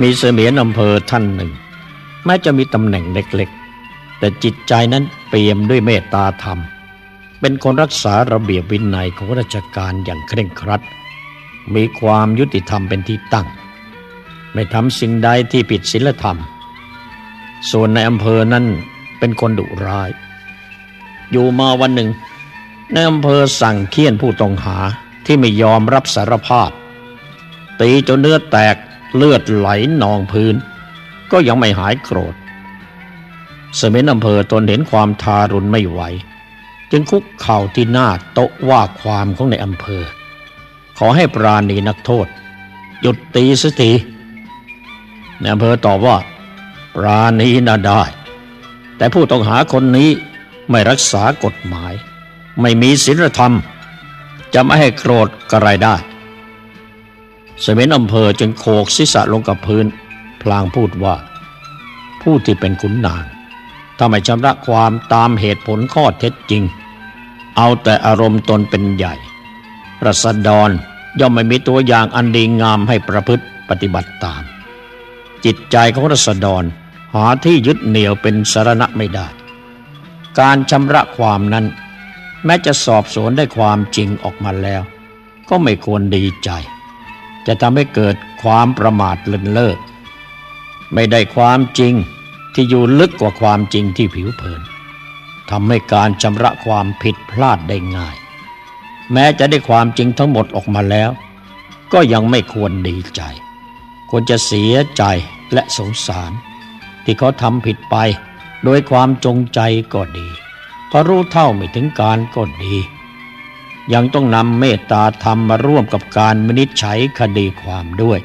มีเสมียนอำเภอท่านหนึ่ง แม้จะมีตำแหน่งเล็กๆ แต่จิตใจนั้นเปี่ยมด้วยเมตตาธรรม เป็นคนรักษาระเบียบวินัยของราชการอย่างเคร่งครัด มีความยุติธรรมเป็นที่ตั้ง ไม่ทำสิ่งใดที่ผิดศีลธรรม ส่วนในอำเภอนั้นเป็นคนดุร้าย อยู่มาวันหนึ่งในอำเภอสั่งเคี่ยนผู้ต้องหาที่ไม่ยอมรับสารภาพ ตีจนเนื้อแตก เลือดไหลนองพื้น ก็ยังไม่หายโกรธ สมินอำเภอตนเห็นความทารุณไม่ไหว จึงคุกเข่าที่หน้าโต๊ะว่าความของในอำเภอ ขอให้ปราณีนักโทษ หยุดตีสักทีในอำเภอตอบว่า ปราณีน่าได้ แต่ผู้ต้องหาคนนี้ไม่รักษากฎหมาย ไม่มีศีลธรรม จะไม่ให้โกรธกระไรได้ สมินอำเภอจึงโขกศีรษะลงกับพื้น พลางพูดว่า ผู้ที่เป็นขุนนางถ้าไม่ชำระความตามเหตุผลข้อเท็จจริง เอาแต่อารมณ์ตนเป็นใหญ่รัษฎรย่อมไม่มีตัวอย่างอันดีงามให้ประพฤติปฏิบัติตาม จิตใจของรัษฎรหาที่ยึดเหนี่ยวเป็นสารณะไม่ได้ การชำระความนั้น แม้จะสอบสวนได้ความจริงออกมาแล้ว ก็ไม่ควรดีใจ จะทำให้เกิดความประมาทเลินเล่อไม่ได้ความจริงที่อยู่ลึกกว่าความจริงที่ผิวเผินทำให้การชำระความผิดพลาดได้ง่าย แม้จะได้ความจริงทั้งหมดออกมาแล้ว ก็ยังไม่ควรดีใจ ควรจะเสียใจและสงสาร ที่เขาทำผิดไปโดยความจงใจก็ดี เพราะรู้เท่าไม่ถึงการก็ดี ยังต้องนำเมตตาธรรมมาร่วมกับการมนิจฉัยคดีความด้วย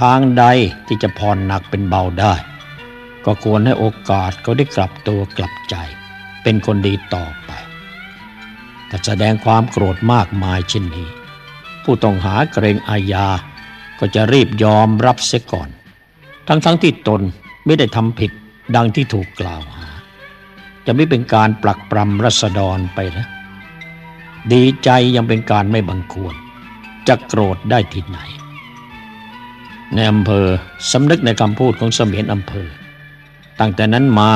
ทางใดที่จะผ่อนหนักเป็นเบาได้ ก็ควรให้โอกาสเขาได้กลับตัวกลับใจ เป็นคนดีต่อไปแต่แสดงความโกรธมากมายเช่นนี้ ผู้ต้องหาเกรงอาญาก็จะรีบยอมรับเสียก่อน ทั้งๆทที่ตนไม่ได้ทำผิดดังที่ถูกกล่าวหา จะไม่เป็นการปลักปรำรัษฎรไปนะ ดีใจยังเป็นการไม่บังควร จะโกรธได้ที่ไหน ในอำเภอสำนึกในคำพูดของเสมียนอำเภอ ตั้งแต่นั้นมา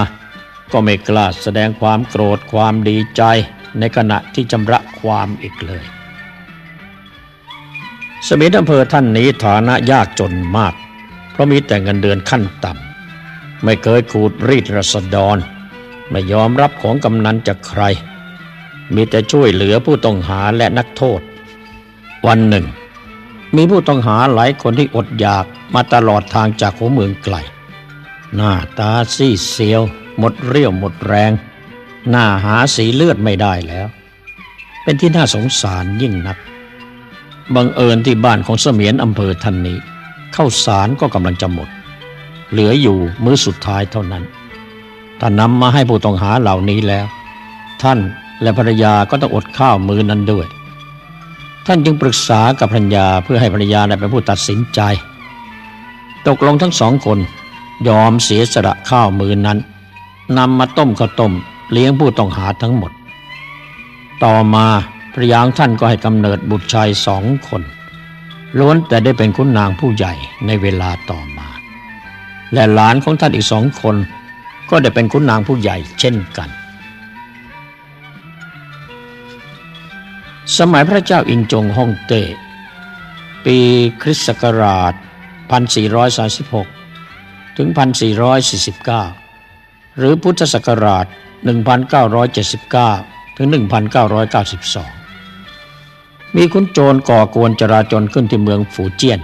ก็ไม่กล้าแสดงความโกรธความดีใจในขณะที่จำระความอีกเลย สมิธอำเภอท่านนี้ฐานะยากจนมาก เพราะมีแต่เงินเดือนขั้นต่ำ ไม่เคยขูดรีดรษฎรไม่ยอมรับของกำนันจากใคร มีแต่ช่วยเหลือผู้ต้องหาและนักโทษ วันหนึ่ง มีผู้ต้องหาหลายคนที่อดอยากมาตลอดทางจากหัวเมืองไกล หน้าตาซีเซียว หมดเรี่ยวหมดแรง หน้าหาสีเลือดไม่ได้แล้ว เป็นที่น่าสงสารยิ่งนักบังเอิญที่บ้านของเสมียนอำเภอท่านนี้เข้าสารก็กำลังจะหมด เหลืออยู่มื้อสุดท้ายเท่านั้น ถ้านำมาให้ผู้ต้องหาเหล่านี้แล้ว ท่าน และภรรยาก็ต้องอดข้าวมือนั้นด้วย ท่านจึงปรึกษากับภรรยาเพื่อให้ภรรยาได้เป็นผู้ตัดสินใจ ตกลงทั้งสองคนยอมเสียสละข้าวมือนั้นนำมาต้มข้าวต้มเลี้ยงผู้ต้องหาทั้งหมด ต่อมาพระยางท่านก็ให้กำเนิดบุตรชายสองคน ล้วนแต่ได้เป็นคุณนางผู้ใหญ่ในเวลาต่อมา และหลานของท่านอีกสองคน ก็ได้เป็นคุณนางผู้ใหญ่เช่นกัน สมัยพระเจ้าอิงจงฮ่องเต้ปีคริสต์ศักราช 1436 ถึง 1449 หรือพุทธศักราช 1979 ถึง 1992 มีคุณโจรก่อกวนจราจรขึ้นที่เมืองฝูเจี้ยน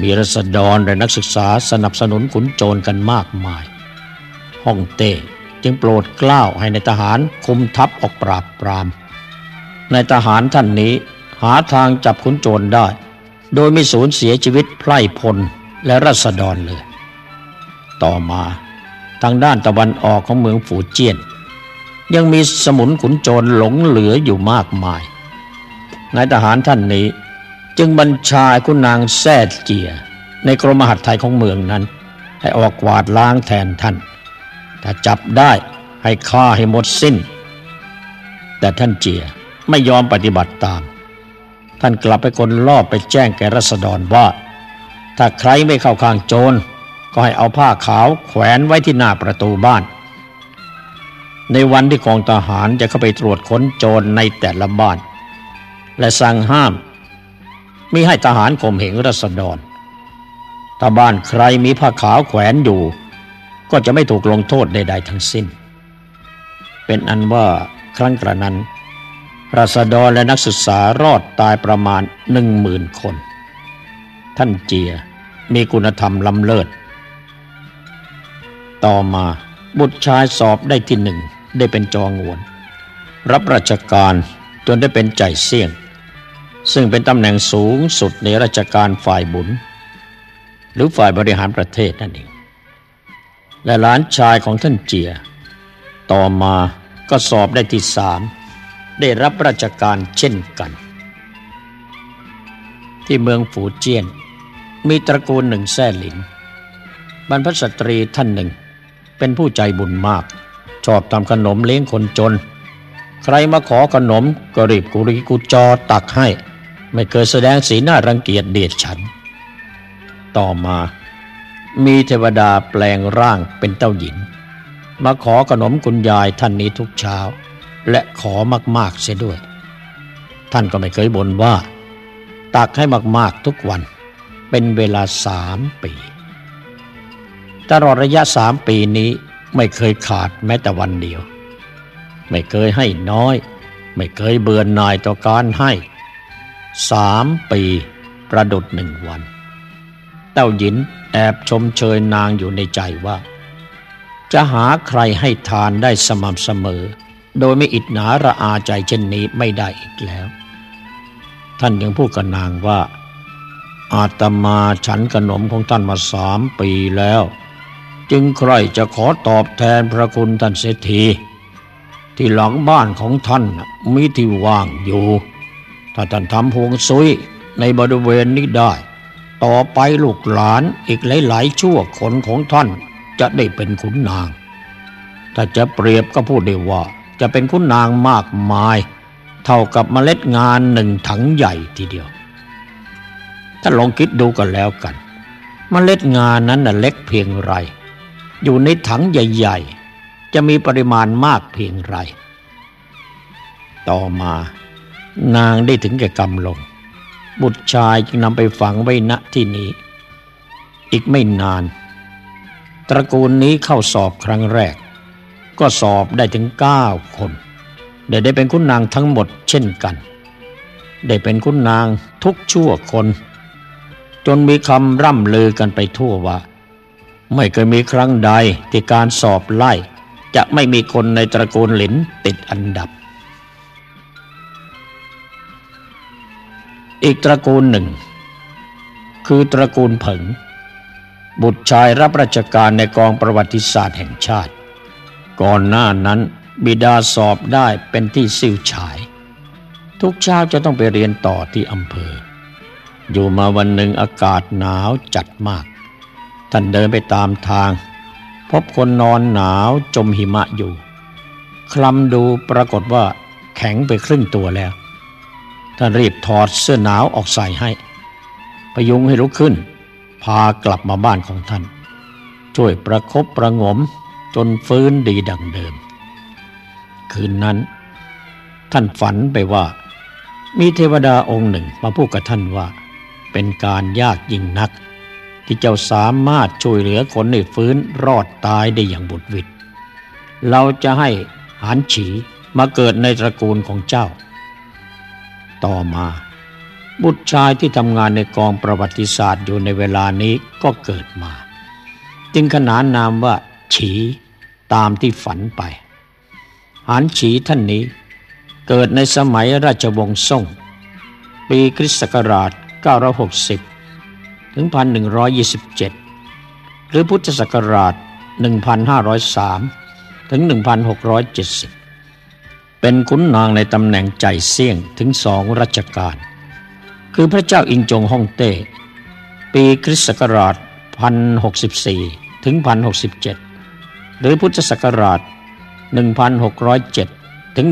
มีรัษฎรและนักศึกษาสนับสนุนขุนโจรกันมากมาย ฮ่องเต้จึงโปรดกล้าวให้ในทหารคุมทัพออกปราบปราม ในทหารท่านนี้ หาทางจับขุนโจรได้ โดยไม่สูญเสียชีวิตไพร่พลและรัษฎรเลย ต่อมาทางด้านตะวันออกของเมืองฝูเจี้ยน ยังมีสมุนขุนโจรหลงเหลืออยู่มากมายนายทหารท่านนี้จึงบัญชาคุณนางแซ่เจีย ในกรมหัตถ์ไทยของเมืองนั้น ให้ออกกวาดล้างแทนท่าน ถ้าจับได้ให้ฆ่าให้หมดสิ้น แต่ท่านเจีย ไม่ยอมปฏิบัติตาม ท่านกลับไปคนลอบไปแจ้งแก่รัษฎรว่า ถ้าใครไม่เข้าข้างโจรก็ให้เอาผ้าขาวแขวนไว้ที่หน้าประตูบ้าน ในวันที่กองทหารจะเข้าไปตรวจค้นโจรในแต่ละบ้าน และสั่งห้ามมิให้ทหารข่มเหงรัษฎร ถ้าบ้านใครมีผ้าขาวแขวนอยู่ ก็จะไม่ถูกลงโทษใดๆทั้งสิ้น เป็นอันว่าครั้งกระนั้น รัษฎรและนักศึกษารอดตายประมาณหนึ่งหมื่นคน ท่านเจียมีคุณธรรมล้ำเลิศ ต่อมาบุตรชายสอบได้ที่หนึ่งได้เป็นจองวน รับราชการจนได้เป็นใจเสี่ยง ซึ่งเป็นตำแหน่งสูงสุดในราชการฝ่ายบุญ หรือฝ่ายบริหารประเทศนั่นเอง และหลานชายของท่านเจีย ต่อมาก็สอบได้ที่สาม ได้รับราชการเช่นกัน ที่เมืองฝูเจียน มีตระกูลหนึ่งแซ่หลิน บรรพสตรีท่านหนึ่ง เป็นผู้ใจบุญมาก ชอบทำขนมเลี้ยงคนจน ใครมาขอขนมก็รีบกุริกุจอตักให้ ไม่เคยแสดงสีหน้ารังเกียจเดียดฉัน ต่อมามีเทวดาแปลงร่างเป็นเต้าหญินมาขอขนมคุณยายท่านนี้ทุกเช้า และขอมากๆเสียด้วย ท่านก็ไม่เคยบ่นว่า ตักให้มากๆทุกวัน เป็นเวลาสามปี ตลอดระยะสามปีนี้ไม่เคยขาดแม้แต่วันเดียว ไม่เคยให้น้อย ไม่เคยเบื่อหน่ายต่อการให้สามปีประดุดหนึ่งวัน เต้าหยินแอบชมเชยนางอยู่ในใจว่า จะหาใครให้ทานได้สม่ำเสมอ โดยไม่อิดหนาระอาใจเช่นนี้ไม่ได้อีกแล้ว ท่านยังพูดกับนางว่า อาตมาฉันขนมของท่านมาสามปีแล้ว จึงใครจะขอตอบแทนพระคุณท่านเสียทีที่หลังบ้านของท่านมีที่ว่างอยู่ ถ้าท่านทำพวงซุยในบริเวณนี้ได้ ต่อไปลูกหลานอีกหลายๆชั่วคนของท่านจะได้เป็นขุนนาง ถ้าจะเปรียบก็พูดได้ว่า จะเป็นคุณนางมากมาย เท่ากับเมล็ดงานหนึ่งถังใหญ่ทีเดียว ถ้าลองคิดดูกันแล้วกัน เมล็ดงานนั้นน่ะเล็กเพียงไร อยู่ในถังใหญ่ๆ จะมีปริมาณมากเพียงไร ต่อมานางได้ถึงแก่กรรมลง บุตรชายจึงนำไปฝังไว้ณที่นี้ อีกไม่นาน ตระกูลนี้เข้าสอบครั้งแรก ก็สอบได้ถึงเก้าคนได้ได้เป็นคุณนางทั้งหมดเช่นกัน ได้เป็นคุณนางทุกชั่วคน จนมีคำร่ำลือกันไปทั่วว่า ไม่เคยมีครั้งใดที่การสอบไล่ จะไม่มีคนในตระกูลหลินติดอันดับ อีกตระกูลหนึ่ง คือตระกูลเผิงบุตรชายรับราชการในกองประวัติศาสตร์แห่งชาติ ก่อนหน้านั้นบิดาสอบได้เป็นที่ซิ่วฉาย ทุกเช้าจะต้องไปเรียนต่อที่อำเภอ อยู่มาวันหนึ่งอากาศหนาวจัดมาก ท่านเดินไปตามทาง พบคนนอนหนาวจมหิมะอยู่ คลำดูปรากฏว่าแข็งไปครึ่งตัวแล้ว ท่านรีบถอดเสื้อหนาวออกใส่ให้พยุงให้ลุกขึ้น พากลับมาบ้านของท่าน ช่วยประครบประงม จนฟื้นดีดังเดิม คืนนั้น ท่านฝันไปว่า มีเทวดาองค์หนึ่งมาพูดกับท่านว่า เป็นการยากยิ่งนัก ที่เจ้าสามารถช่วยเหลือคนให้ฟื้นรอดตายได้อย่างบุดวิดเราจะให้หานฉีมาเกิดในตระกูลของเจ้า ต่อมา บุตรชายที่ทำงานในกองประวัติศาสตร์อยู่ในเวลานี้ก็เกิดมา จึงขนานนามว่า ฉีตามที่ฝันไป หานฉีท่านนี้เกิดในสมัยราชวงศ์ซ่ง ปีคริสต์ศักราช 960 ถึง 1127 หรือพุทธศักราช 1503 ถึง 1670 เป็นขุนนางในตำแหน่งใจเสี่ยงถึงสองรัชกาล คือพระเจ้าอิงจงฮ่องเต้ ปีคริสต์ศักราช 1064 ถึง 1067 หรือพุทธศักราช 1607 ถึง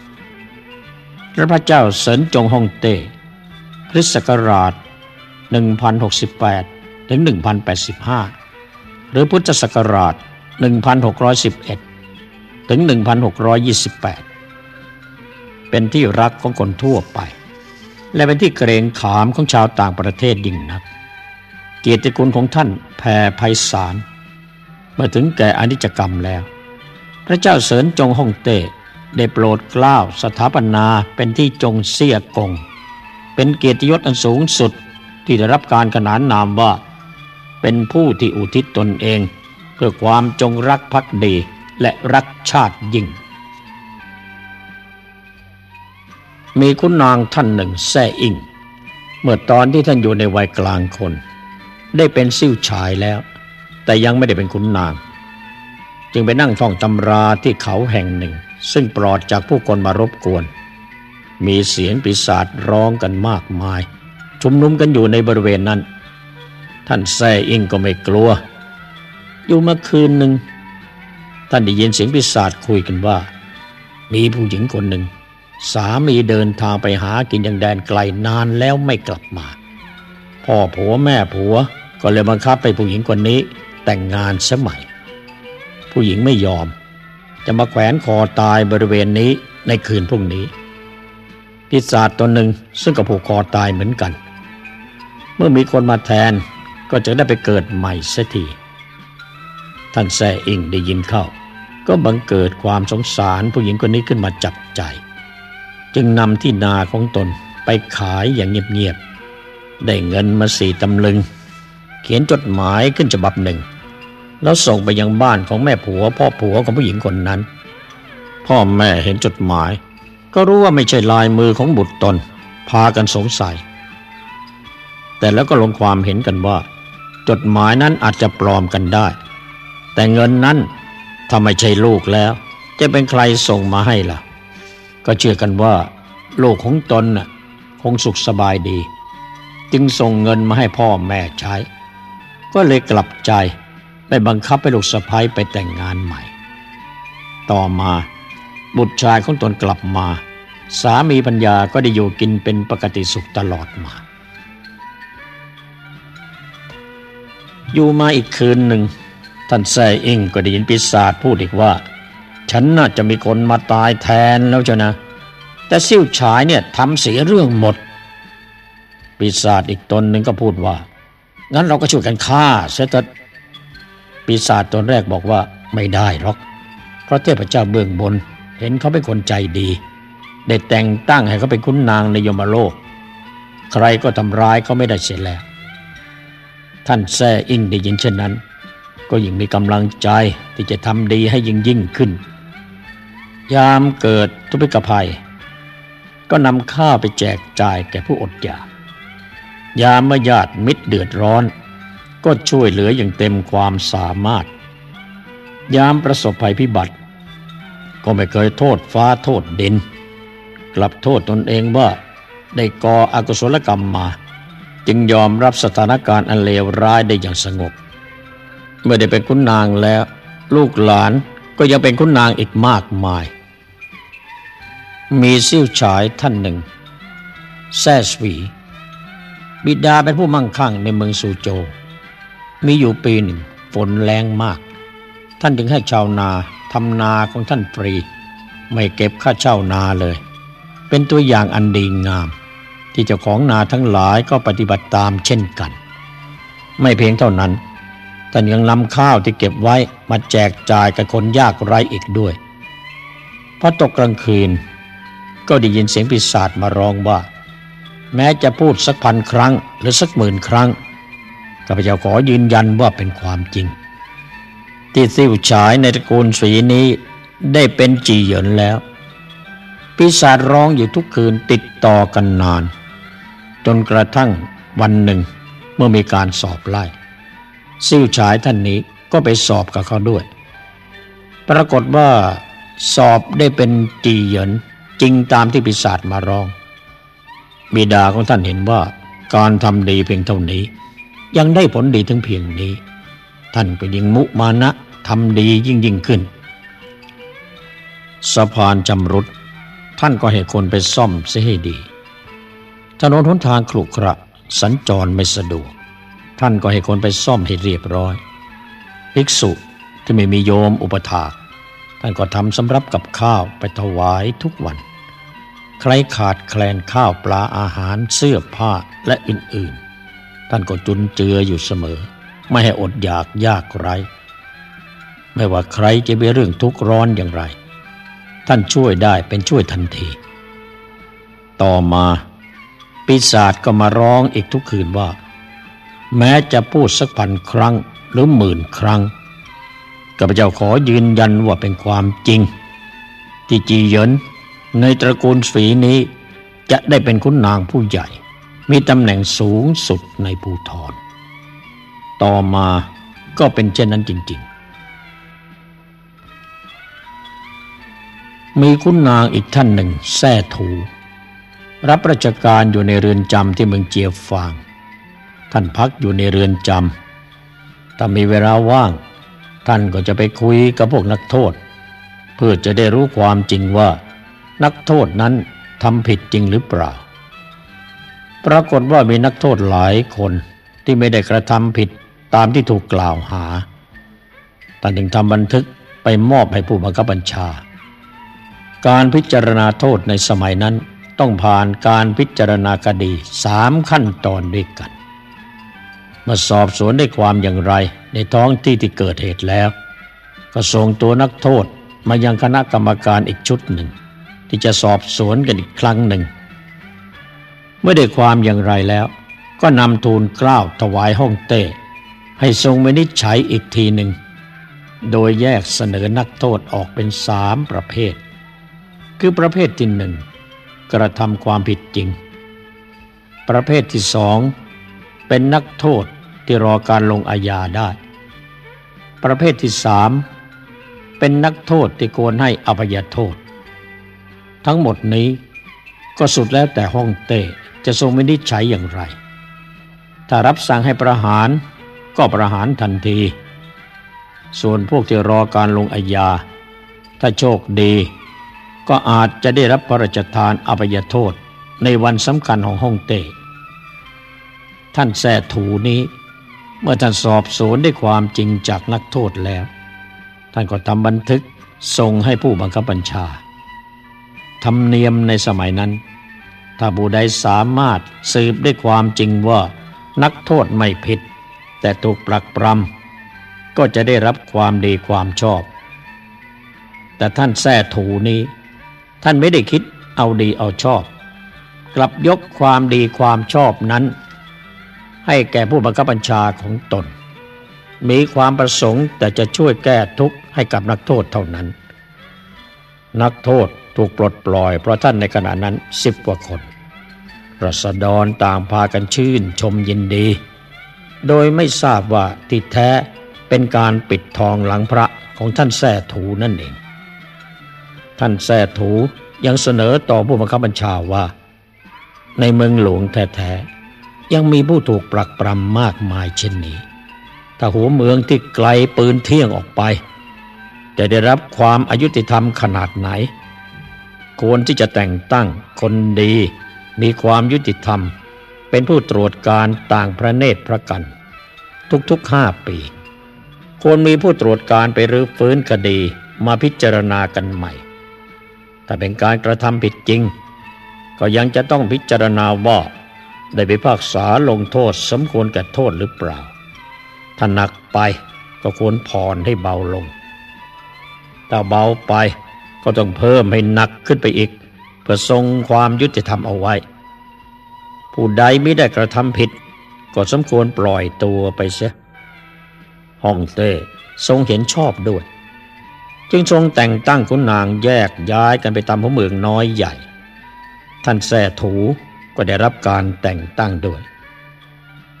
1610 และพระเจ้าเสินจงฮ่องเต้คริสต์ศักราช 1068 ถึง 1085 หรือพุทธศักราช 1611 ถึง 1628 เป็นที่รักของคนทั่วไป และเป็นที่เกรงขามของชาวต่างประเทศยิ่งนัก เกียรติคุณของท่านแผ่ไพศาล มื่อถึงแก่อนิจกรรมแล้ว พระเจ้าเสริญจงฮ่องเต้ได้โปรดเกล้าสถาปนาเป็นที่จงเสียกง เป็นเกียรติยศอันสูงสุดที่ได้รับการขนานนามว่า เป็นผู้ที่อุทิศตนเอง เพื่อความจงรักภักดีและรักชาติยิ่ง มีคุณนางท่านหนึ่งแซ่อิงเมื่อตอนที่ท่านอยู่ในวัยกลางคน ได้เป็นซิ่วชายแล้ว แต่ยังไม่ได้เป็นคุณนาง จึงไปนั่งท่องตำราที่เขาแห่งหนึ่ง ซึ่งปลอดจากผู้คนมารบกวน มีเสียงปีศาจร้องกันมากมาย ชุมนุมกันอยู่ในบริเวณนั้น ท่านแซ่อิงก็ไม่กลัว อยู่มาคืนหนึ่ง ท่านได้ยินเสียงปีศาจคุยกันว่า มีผู้หญิงคนหนึ่ง สามีเดินทางไปหากินยังแดนไกลนานแล้วไม่กลับมา พ่อผัวแม่ผัวก็เลยบังคับไปผู้หญิงคนนี้ แต่งงานสมัย ผู้หญิงไม่ยอม จะมาแขวนคอตายบริเวณนี้ในคืนพรุ่งนี้ปีศาจตนหนึ่งซึ่งก็ผูกคอตายเหมือนกัน เมื่อมีคนมาแทนก็จะได้ไปเกิดใหม่เสียทีท่านแซ่อิงได้ยินเข้า ก็บังเกิดความสงสารผู้หญิงคนนี้ขึ้นมาจับใจ จึงนำที่นาของตนไปขายอย่างเงียบๆได้เงินมาสี่ตำลึง ขียนจดหมายขึ้นฉบับหนึ่ง แล้วส่งไปยังบ้านของแม่ผัว พ่อผัวของผู้หญิงคนนั้น พ่อแม่เห็นจดหมาย ก็รู้ว่าไม่ใช่ลายมือของบุตรตน พากันสงสัย แต่แล้วก็ลงความเห็นกันว่า จดหมายนั้นอาจจะปลอมกันได้ แต่เงินนั้นถ้าไม่ใช่ลูกแล้ว จะเป็นใครส่งมาให้ล่ะ ก็เชื่อกันว่าลูกของตนน่ะคงสุขสบายดี จึงส่งเงินมาให้พ่อแม่ใช้ ก็เลยกลับใจไปบังคับให้ลูกสะพ้ายไปแต่งงานใหม่ ต่อมาบุตรชายของตนกลับมา สามีปัญญาก็ได้อยู่กินเป็นปกติสุขตลอดมา อยู่มาอีกคืนหนึ่ง ท่านแซ่อิงก็ได้ยินปีศาจพูดอีกว่า ฉันน่าจะมีคนมาตายแทนแล้วเจ้ะนะ แต่ซิ่วฉายเนี่ยทำเสียเรื่องหมด ปีศาจอีกตนหนึ่งก็พูดว่า งั้นเราก็ช่วยกันฆ่าเสียเถิดปีศาจตนแรกบอกว่าไม่ได้หรอก เพราะเทพเจ้าเบื้องบน เห็นเขาเป็นคนใจดี ได้แต่งตั้งให้เขาเป็นคุณนางในยมโลก ใครก็ทำร้ายเขาไม่ได้เสียแล้ว ท่านแซ่อิงได้ยินเช่นนั้น ก็ยิ่งมีกำลังใจที่จะทำดีให้ยิ่งยิ่งขึ้น ยามเกิดทุพกภัย ก็นำข้าวไปแจกจ่ายแก่ผู้อดอยาก ยามเมื่อญาติมิตรเดือดร้อน ก็ช่วยเหลืออย่างเต็มความสามารถ ยามประสบภัยพิบัติ ก็ไม่เคยโทษฟ้าโทษดิน กลับโทษตนเองว่าได้ก่ออกุศลกรรมมา จึงยอมรับสถานการณ์อันเลวร้ายได้อย่างสงบ เมื่อได้เป็นคุณนางแล้ว ลูกหลานก็ยังเป็นคุณนางอีกมากมาย มีซิ่วฉายท่านหนึ่งแซ่สวี บิดาเป็นผู้มั่งคั่งในเมืองซูโจ มีอยู่ปีหนึ่งฝนแรงมาก ท่านจึงให้ชาวนาทำนาของท่านฟรี ไม่เก็บค่าเช่านาเลย เป็นตัวอย่างอันดีงาม ที่เจ้าของนาทั้งหลายก็ปฏิบัติตามเช่นกัน ไม่เพียงเท่านั้นท่านยังนำข้าวที่เก็บไว้มาแจกจ่ายกับคนยากไร้อีกด้วยพอตกกลางคืน ก็ได้ยินเสียงปีศาจมาร้องว่า แม้จะพูดสักพันครั้ง หรือสักหมื่นครั้งข้าพเจ้าขอยืนยันว่าเป็นความจริง ที่ซิ่วฉายในตระกูลสีนี้ได้เป็นจีเหยินแล้ว ปีศาจร้องอยู่ทุกคืนติดต่อกันนาน จนกระทั่งวันหนึ่งเมื่อมีการสอบไล่ซิ่วฉายท่านนี้ก็ไปสอบกับเขาด้วย ปรากฏว่าสอบได้เป็นจีเหยินจริงตามที่ปีศาจมาร้อง บิดาของท่านเห็นว่าการทำดีเพียงเท่านี้ ยังได้ผลดีถึงเพียงนี้ ท่านก็ยิ่งมุมานะทำดียิ่งยิ่งขึ้น สะพานจำรุดท่านก็ให้คนไปซ่อมเสียให้ดี ถนนหนทางขรุขระสัญจรไม่สะดวก ท่านก็ให้คนไปซ่อมให้เรียบร้อย ภิกษุที่ไม่มีโยมอุปถากท่านก็ทำสำรับกับข้าวไปถวายทุกวัน ใครขาดแคลนข้าวปลาอาหารเสื้อผ้าและอื่นๆ ท่านก็จุนเจืออยู่เสมอ ไม่ให้อดอยากยากไรไม่ว่าใครจะมีเรื่องทุกข์ร้อนอย่างไร ท่านช่วยได้เป็นช่วยทันที ต่อมาปีศาจก็มาร้องอีกทุกคืนว่า แม้จะพูดสักพันครั้งหรือหมื่นครั้งข้าพเจ้าขอยืนยันว่าเป็นความจริงที่จีเยิน ในตระกูลฝีนี้จะได้เป็นคุณนางผู้ใหญ่ มีตำแหน่งสูงสุดในภูทร ต่อมาก็เป็นเช่นนั้นจริง ๆ มีคุณนางอีกท่านหนึ่งแท่ถู รับราชการอยู่ในเรือนจำที่เมืองเจียฟาง ท่านพักอยู่ในเรือนจำถ้ามีเวลาว่าง ท่านก็จะไปคุยกับพวกนักโทษ เพื่อจะได้รู้ความจริงว่า นักโทษนั้นทำผิดจริงหรือเปล่า ปรากฏว่ามีนักโทษหลายคนที่ไม่ได้กระทำผิดตามที่ถูกกล่าวหาท่านจึงทำบันทึกไปมอบให้ผู้บังคับบัญชา การพิจารณาโทษในสมัยนั้นต้องผ่านการพิจารณาคดีสามขั้นตอนด้วยกันมาสอบสวนได้ความอย่างไรในท้องที่ที่เกิดเหตุแล้ว ก็ส่งตัวนักโทษมายังคณะกรรมการอีกชุดหนึ่ง ที่จะสอบสวนกันอีกครั้งหนึ่ง เมื่อได้ความอย่างไรแล้ว ก็นำทูลกล้าวถวายห้องเต้ให้ทรงวินิจฉัยอีกทีหนึ่ง โดยแยกเสนอนักโทษออกเป็นสามประเภท คือประเภทที่หนึ่งกระทำความผิดจริง ประเภทที่สองเป็นนักโทษที่รอการลงอาญาได้ ประเภทที่สามเป็นนักโทษที่ควรให้อภัยโทษ ทั้งหมดนี้ก็สุดแล้วแต่ห้องเต้จะทรงวินิจฉัยอย่างไร ถ้ารับสั่งให้ประหารก็ประหารทันที ส่วนพวกที่รอการลงอาญา ถ้าโชคดี ก็อาจจะได้รับพระราชทานอภัยโทษในวันสำคัญของห้องเต้ท่านแส่ถูนี้ เมื่อท่านสอบสวนได้ความจริงจากนักโทษแล้ว ท่านก็ทำบันทึกส่งให้ผู้บังคับบัญชา ธรรมเนียมในสมัยนั้น ถ้าผู้ใดสามารถสืบได้ความจริงว่านักโทษไม่ผิด แต่ถูกปลักปรำก็จะได้รับความดีความชอบ แต่ท่านแท้ถูนี้ ท่านไม่ได้คิดเอาดีเอาชอบ กลับยกความดีความชอบนั้น ให้แก่ผู้บังคับบัญชาของตน มีความประสงค์แต่จะช่วยแก้ทุกข์ให้กับนักโทษเท่านั้น นักโทษ ถูกปลดปล่อยเพราะท่านในขณะนั้นสิบกว่าคนรัษฎรต่างพากันชื่นชมยินดี โดยไม่ทราบว่าที่แท้เป็นการปิดทองหลังพระของท่านแท่ถูนั่นเอง ท่านแท่ถูยังเสนอต่อผู้บังคับบัญชาว่า ในเมืองหลวงแท้ยังมีผู้ถูกปรักปรำมากมายเช่นนี้ ถ้าหัวเมืองที่ไกลปืนเที่ยงออกไป จะได้รับความอายุติธรรมขนาดไหน ควรที่จะแต่งตั้งคนดี มีความยุติธรรม เป็นผู้ตรวจการต่างพระเนตรพระกัน ทุกๆห้าปี ควรมีผู้ตรวจการไปรื้อฟื้นคดีมาพิจารณากันใหม่ ถ้าเป็นการกระทำผิดจริง ก็ยังจะต้องพิจารณาว่าได้ไปพากษาลงโทษสมควรแก่โทษหรือเปล่า ถ้าหนักไปก็ควรผ่อนให้เบาลง ถ้าเบาไป ก็ต้องเพิ่มให้หนักขึ้นไปอีก เพื่อทรงความยุติธรรมเอาไว้ ผู้ใดไม่ได้กระทำผิด ก็สมควรปล่อยตัวไปเสียฮ่องเต้ทรงเห็นชอบด้วย จึงทรงแต่งตั้งคุณนางแยกย้ายกันไปตามพระเมืองน้อยใหญ่ ท่านแส่ถูก็ได้รับการแต่งตั้งด้วย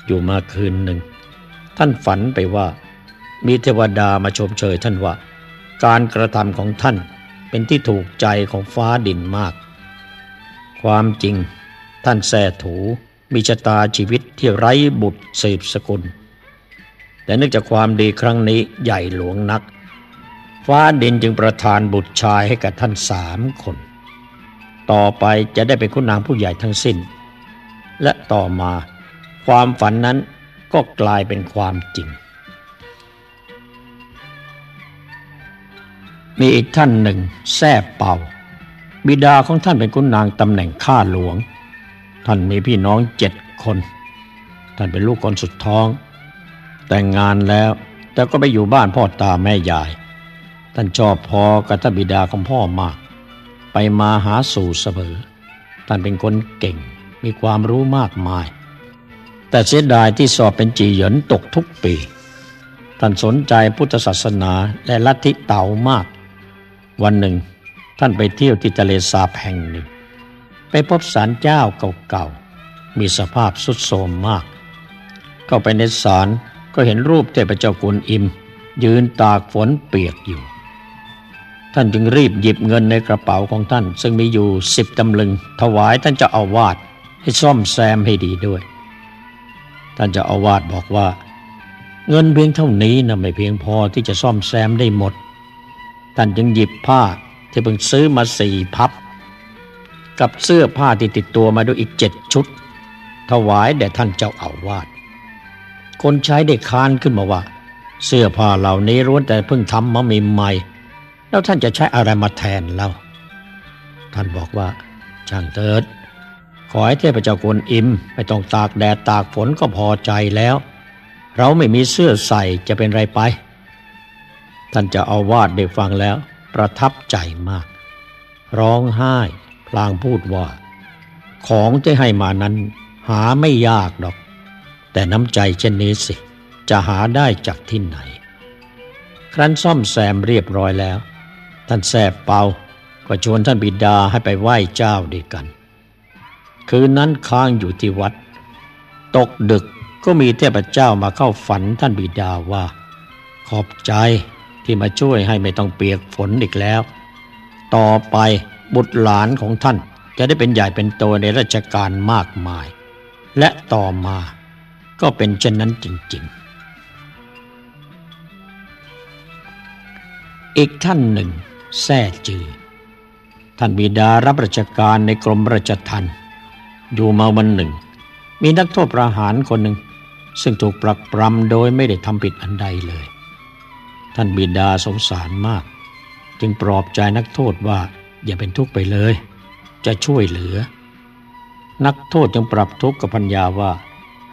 อยู่มาคืนหนึ่ง ท่านฝันไปว่า มีเทวดามาชมเชยท่านว่า การกระทำของท่าน เป็นที่ถูกใจของฟ้าดินมาก ความจริง ท่านแสถูมีชะตาชีวิตที่ไร้บุตรสืบสกุล แต่เนื่องจากความดีครั้งนี้ใหญ่หลวงนัก ฟ้าดินจึงประทานบุตรชายให้กับท่านสามคน ต่อไปจะได้เป็นคุณนางผู้ใหญ่ทั้งสิ้น และต่อมาความฝันนั้นก็กลายเป็นความจริง มีอีกท่านหนึ่งแซ่เป่า บิดาของท่านเป็นคุณนางตำแหน่งข้าหลวง ท่านมีพี่น้องเจ็ดคน ท่านเป็นลูกคนสุดท้อง แต่งงานแล้วแต่ก็ไปอยู่บ้านพ่อตาแม่ยาย ท่านชอบพอกับท่านบิดาของพ่อมาก ไปมาหาสู่เสมอท่านเป็นคนเก่งมีความรู้มากมาย แต่เสียดายที่สอบเป็นจีเหยินตกทุกปี ท่านสนใจพุทธศาสนาและลัทธิเต๋ามาก วันหนึ่ง ท่านไปเที่ยวที่ทะเลสาบแห่งหนึ่ง ไปพบศาลเจ้าเก่าๆ มีสภาพสุดโทรมมาก เข้าไปในศาลก็เห็นรูปเทพเจ้ากุนอิม ยืนตากฝนเปียกอยู่ ท่านจึงรีบหยิบเงินในกระเป๋าของท่าน ซึ่งมีอยู่สิบตำลึง ถวายท่านจ้าอาวาสให้ซ่อมแซมให้ดีด้วย ท่านจ้าอาวาสบอกว่า เงินเพียงเท่านี้นะไม่เพียงพอที่จะซ่อมแซมได้หมด ท่านจึงหยิบผ้าที่เพิ่งซื้อมาสี่พับ กับเสื้อผ้าที่ติดตัวมาด้วยอีกเจ็ดชุด ถวายแด่ท่านเจ้าอาวาสคนใช้ได้คานขึ้นมาว่า เสื้อผ้าเหล่านี้ร้วนแต่เพิ่งทำมาใหม่ๆแล้วท่านจะใช้อะไรมาแทนเล่าท่านบอกว่า ช่างเถิด ขอให้เทพเจ้ากวนอิมไม่ต้องตากแดดตากฝนก็พอใจแล้ว เราไม่มีเสื้อใส่จะเป็นไรไป ท่านจะเอาวาดได้ฟังแล้ว ประทับใจมาก ร้องไห้ พลางพูดว่า ของที่ให้มานั้น หาไม่ยากดอก แต่น้ำใจเช่นนี้สิ จะหาได้จากที่ไหน ครั้นซ่อมแซมเรียบร้อยแล้ว ท่านแสบเปาก็ชวนท่านบิดาให้ไปไหว้เจ้าด้วยกัน คืนนั้นค้างอยู่ที่วัด ตกดึกก็มีเทพเจ้ามาเข้าฝันท่านบิดาว่า ขอบใจ ที่มาช่วยให้ไม่ต้องเปียกฝนอีกแล้ว ต่อไปบุตรหลานของท่านจะได้เป็นใหญ่เป็นโตในราชการมากมาย และต่อมาก็เป็นเช่นนั้นจริง ๆ อีกท่านหนึ่งแท้จือ ท่านบิดารับราชการในกรมราชทัณฑ์อยู่มาวันหนึ่ง มีนักโทษประหารคนหนึ่ง ซึ่งถูกปรักปรำโดยไม่ได้ทำผิดอันใดเลย ท่านบิดาสงสารมาก จึงปลอบใจนักโทษว่าอย่าเป็นทุกข์ไปเลย จะช่วยเหลือ นักโทษจึงปรับทุกข์กับพัญญาว่า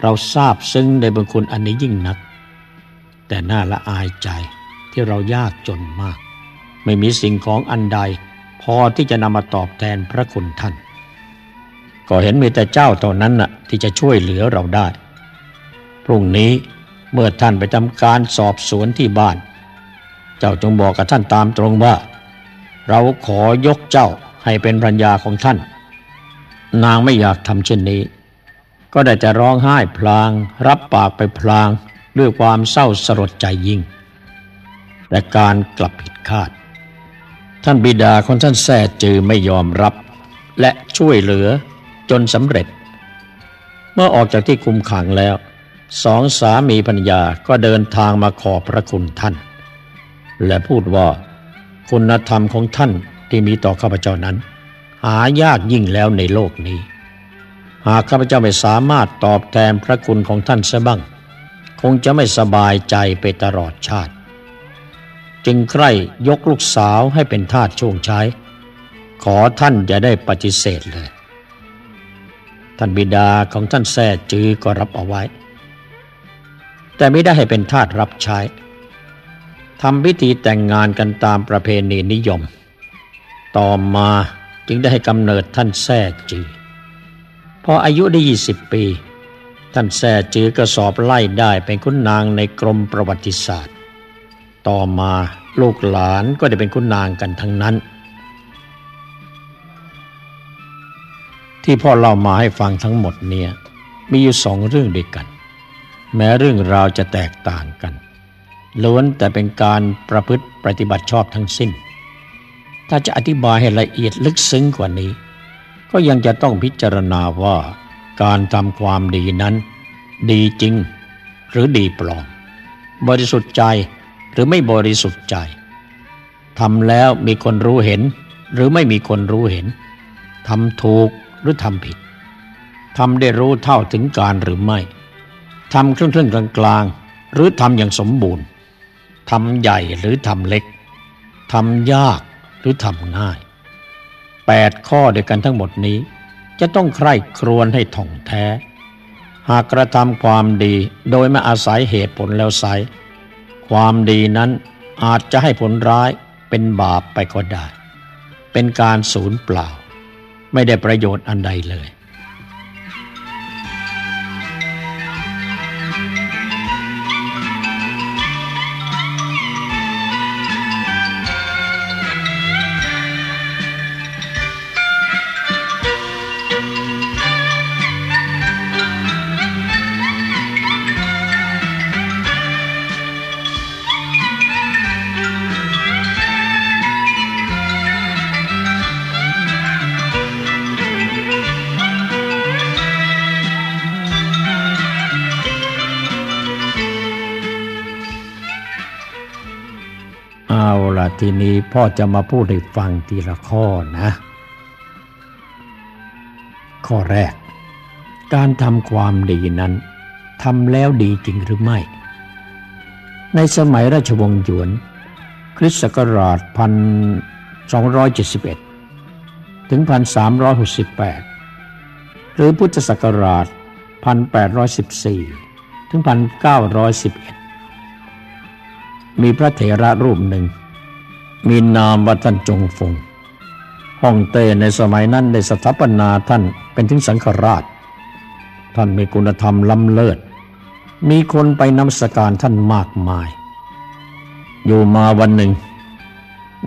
เราทราบซึ้งในบุญคุณอันนี้ยิ่งนัก แต่น่าละอายใจที่เรายากจนมาก ไม่มีสิ่งของอันใด พอที่จะนำมาตอบแทนพระคุณท่าน ก็เห็นมีแต่เจ้าเท่านั้นน่ะที่จะช่วยเหลือเราได้ พรุ่งนี้เมื่อท่านไปทำการสอบสวนที่บ้าน เจ้าจงบอกกับท่านตามตรงว่า เราขอยกเจ้าให้เป็นภรรยาของท่าน นางไม่อยากทำเช่นนี้ ก็ได้แต่ร้องไห้พลาง รับปากไปพลางด้วยความเศร้าสลดใจยิ่งแต่การกลับผิดคาด ท่านบิดาของท่านแท้จือไม่ยอมรับ และช่วยเหลือจนสำเร็จ เมื่อออกจากที่คุมขังแล้วสองสามีปัญญาก็เดินทางมาขอบพระคุณท่าน และพูดว่าคุณธรรมของท่านที่มีต่อข้าพเจ้านั้น หายากยิ่งแล้วในโลกนี้ หากข้าพเจ้าไม่สามารถตอบแทนพระคุณของท่านเสียบ้าง คงจะไม่สบายใจไปตลอดชาติ จึงใคร่ยกลูกสาวให้เป็นทาสช่วงใช้ ขอท่านอย่าได้ปฏิเสธเลย ท่านบิดาของท่านแท้จือก็รับเอาไว้ แต่ไม่ได้ให้เป็นทาสรับใช้ ทำพิธีแต่งงานกันตามประเพณีนิยม ต่อมาจึงได้ให้กำเนิดท่านแท้จือ พออายุได้ยี่สิบปี ท่านแซ่จือกระสอบไล่ได้เป็นคุณนางในกรมประวัติศาสตร์ ต่อมาลูกหลานก็ได้เป็นคุณนางกันทั้งนั้น ที่พ่อเล่ามาให้ฟังทั้งหมดเนี่ยมีอยู่สองเรื่องด้วยกัน แม้เรื่องราวจะแตกต่างกัน ล้วนแต่เป็นการประพฤติปฏิบัติชอบทั้งสิ้น ถ้าจะอธิบายให้ละเอียดลึกซึ้งกว่านี้ ก็ยังจะต้องพิจารณาว่าการทำความดีนั้น ดีจริง หรือดีปลอม บริสุทธิ์ใจหรือไม่บริสุทธิ์ใจทำแล้วมีคนรู้เห็น หรือไม่มีคนรู้เห็นทำถูกหรือทำผิดทำได้รู้เท่าถึงการหรือไม่ทำครึ่งครึ่งกลางกลางหรือทำอย่างสมบูรณ์ ทำใหญ่หรือทำเล็กทำยากหรือทำง่ายแปดข้อด้วยกันทั้งหมดนี้ จะต้องใคร่ครวญให้ท่องแท้ หากกระทำความดีโดยไม่อาศัยเหตุผลแล้วไซความดีนั้นอาจจะให้ผลร้ายเป็นบาปไปก็ได้ เป็นการสูญเปล่า ไม่ได้ประโยชน์อันใดเลย เอาละทีนี้พ่อจะมาพูดให้ฟังทีละข้อนะ ข้อแรก การทำความดีนั้นทำแล้วดีจริงหรือไม่ ในสมัยราชวงศ์หยวน คริสต์ศักราชพันสองถึงพันสามหรือพุทธศักราชพันแปดถึงพันเก้า มีพระเถระรูปหนึ่ง มีนามว่าท่านจงฟงฮ่องเต้ในสมัยนั้นได้สถาปนาท่านเป็นถึงสังฆราช ท่านมีคุณธรรมล้ำเลิศ มีคนไปนมัสการท่านมากมาย อยู่มาวันหนึ่ง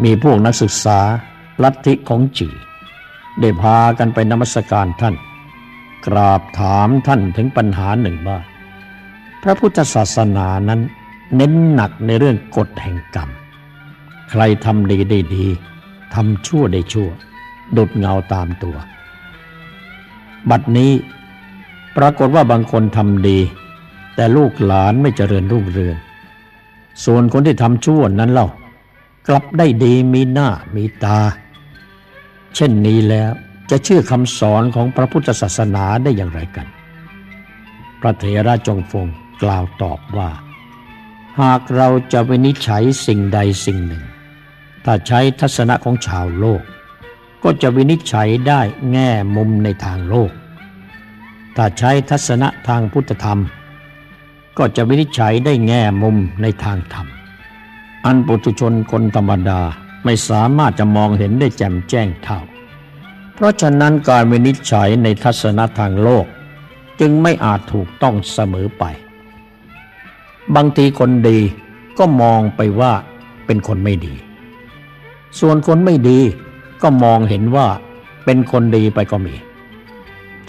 มีพวกนักศึกษาลัทธิของจีได้พากันไปนมัสการท่าน กราบถามท่านถึงปัญหาหนึ่งว่า พระพุทธศาสนานั้น เน้นหนักในเรื่องกฎแห่งกรรม ใครทำดีได้ดีทำชั่วได้ชั่ว ดุดเงาตามตัว บัดนี้ปรากฏว่าบางคนทำดี แต่ลูกหลานไม่เจริญรุ่งเรือง ส่วนคนที่ทำชั่วนั้นเล่ากลับได้ดีมีหน้ามีตา เช่นนี้แล้วจะเชื่อคำสอนของพระพุทธศาสนาได้อย่างไรกัน พระเถระจงฟงกล่าวตอบว่า หากเราจะวินิจฉัยสิ่งใดสิ่งหนึ่ง ถ้าใช้ทัศนะของชาวโลก ก็จะวินิจฉัยได้แง่มุมในทางโลก ถ้าใช้ทัศนะทางพุทธธรรม ก็จะวินิจฉัยได้แง่มุมในทางธรรม อันปุถุชนคนธรรมดาไม่สามารถจะมองเห็นได้แจ่มแจ้งเท่า เพราะฉะนั้นการวินิจฉัยในทัศนะทางโลก จึงไม่อาจถูกต้องเสมอไป บางทีคนดีก็มองไปว่าเป็นคนไม่ดี ส่วนคนไม่ดีก็มองเห็นว่าเป็นคนดีไปก็มี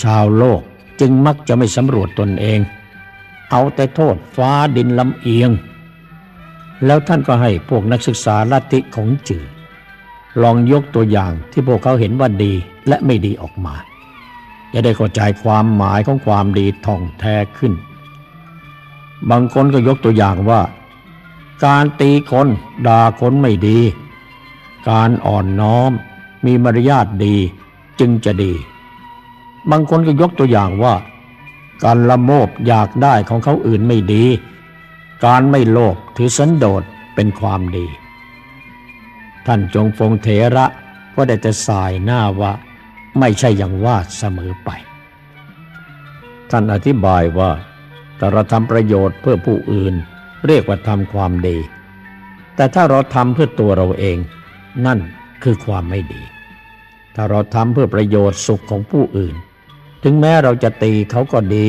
ชาวโลกจึงมักจะไม่สำรวจตนเอง เอาแต่โทษฟ้าดินลำเอียง แล้วท่านก็ให้พวกนักศึกษาลัทธิของจือลองยกตัวอย่างที่พวกเขาเห็นว่าดีและไม่ดีออกมา จะได้เข้าใจความหมายของความดีท่องแท้ขึ้น บางคนก็ยกตัวอย่างว่า การตีคนด่าคนไม่ดี การอ่อนน้อม มีมารยาทดีจึงจะดี บางคนก็ยกตัวอย่างว่า การละโมบอยากได้ของเขาอื่นไม่ดี การไม่โลภถือสันโดษเป็นความดี ท่านจงฟงเถระก็ได้แต่สายหน้าว่า ไม่ใช่อย่างว่าเสมอไป ท่านอธิบายว่า แต่เราทำประโยชน์เพื่อผู้อื่น เรียกว่าทำความดี แต่ถ้าเราทำเพื่อตัวเราเอง นั่นคือความไม่ดี ถ้าเราทำเพื่อประโยชน์สุขของผู้อื่น ถึงแม้เราจะตีเขาก็ดี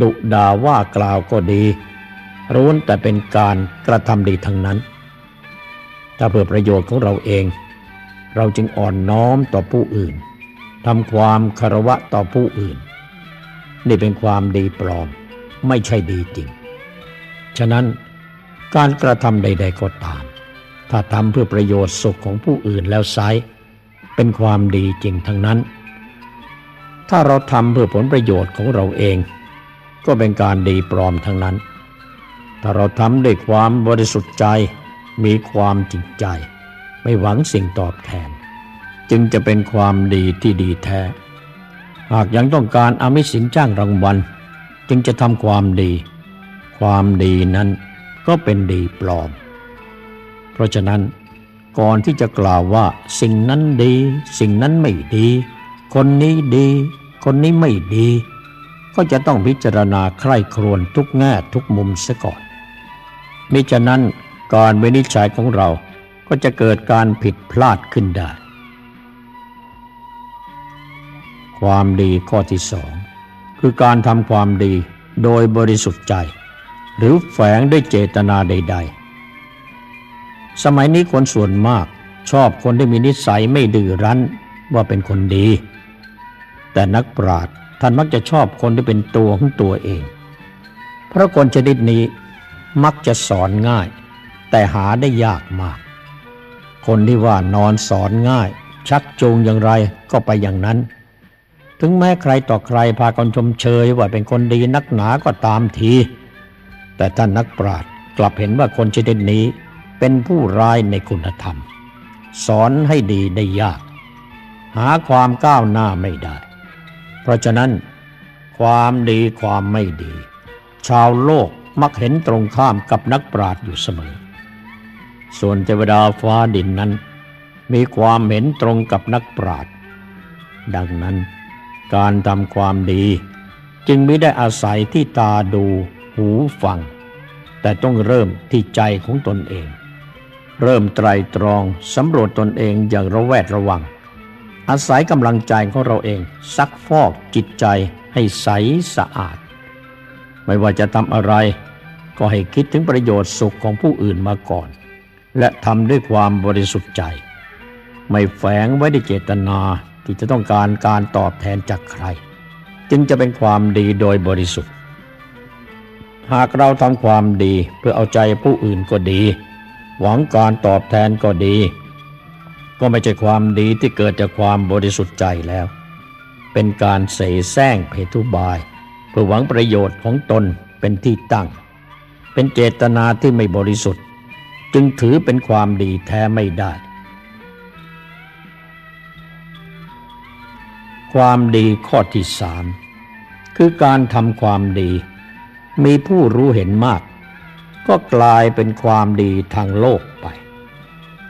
ดุด่าว่ากล่าวก็ดีร้วนแต่เป็นการกระทำดีทั้งนั้น ถ้าเพื่อประโยชน์ของเราเอง เราจึงอ่อนน้อมต่อผู้อื่นทำความคารวะต่อผู้อื่น นี่เป็นความดีปลอม ไม่ใช่ดีจริง ฉะนั้นการกระทำใด ๆก็ตาม ถ้าทำเพื่อประโยชน์สุขของผู้อื่นแล้วไซเป็นความดีจริงทั้งนั้น ถ้าเราทำเพื่อผลประโยชน์ของเราเอง ก็เป็นการดีปลอมทั้งนั้น ถ้าเราทำด้วยความบริสุทธิ์ใจ มีความจริงใจ ไม่หวังสิ่งตอบแทน จึงจะเป็นความดีที่ดีแท้ หากยังต้องการอามิสินจ้างรางวัล จึงจะทำความดี ความดีนั้นก็เป็นดีปลอม เพราะฉะนั้นก่อนที่จะกล่าวว่า สิ่งนั้นดี สิ่งนั้นไม่ดี คนนี้ดี คนนี้ไม่ดี ก็จะต้องพิจารณาใคร่ครวญทุกแง่ทุกมุมเสียก่อนมิฉะนั้นการวินิจฉัยของเราก็จะเกิดการผิดพลาดขึ้นได้ ความดีข้อที่สอง คือการทำความดีโดยบริสุทธิ์ใจ หรือแฝงด้วยเจตนาใด ๆ สมัยนี้คนส่วนมากชอบคนที่มีนิสัยไม่ดื้อรั้นว่าเป็นคนดี แต่นักปราชญ์ท่านมักจะชอบคนที่เป็นตัวของตัวเอง เพราะคนชนิดนี้มักจะสอนง่าย แต่หาได้ยากมาก คนที่ว่านอนสอนง่าย ชักจูงอย่างไรก็ไปอย่างนั้น ถึงแม้ใครต่อใครพากันชมเชยว่าเป็นคนดีนักหนาก็ตามที แต่ท่านนักปราชญ์กลับเห็นว่าคนชนิดนี้เป็นผู้ร้ายในคุณธรรม สอนให้ดีได้ยาก หาความก้าวหน้าไม่ได้ เพราะฉะนั้น ความดีความไม่ดี ชาวโลกมักเห็นตรงข้ามกับนักปราชญ์อยู่เสมอ ส่วนเทวดาฟ้าดินนั้น มีความเห็นตรงกับนักปราชญ์ดังนั้น การทำความดี จึงไม่ได้อาศัยที่ตาดูหูฟัง แต่ต้องเริ่มที่ใจของตนเอง เริ่มไตรตรองสำรวจตนเองอย่างระแวดระวัง อาศัยกำลังใจของเราเองซักฟอกจิตใจให้ใสสะอาด ไม่ว่าจะทำอะไร ก็ให้คิดถึงประโยชน์สุขของผู้อื่นมาก่อน และทำด้วยความบริสุทธิ์ใจ ไม่แฝงไว้ในเจตนา ที่จะต้องการการตอบแทนจากใคร จึงจะเป็นความดีโดยบริสุทธิ์ หากเราทำความดีเพื่อเอาใจผู้อื่นก็ดี หวังการตอบแทนก็ดี ก็ไม่ใช่ความดีที่เกิดจากความบริสุทธิ์ใจแล้ว เป็นการเสแสร้งเพทุบาย เพื่อหวังประโยชน์ของตนเป็นที่ตั้ง เป็นเจตนาที่ไม่บริสุทธิ์ จึงถือเป็นความดีแท้ไม่ได้ ความดีข้อที่สามคือการทำความดี มีผู้รู้เห็นมาก ก็กลายเป็นความดีทางโลกไป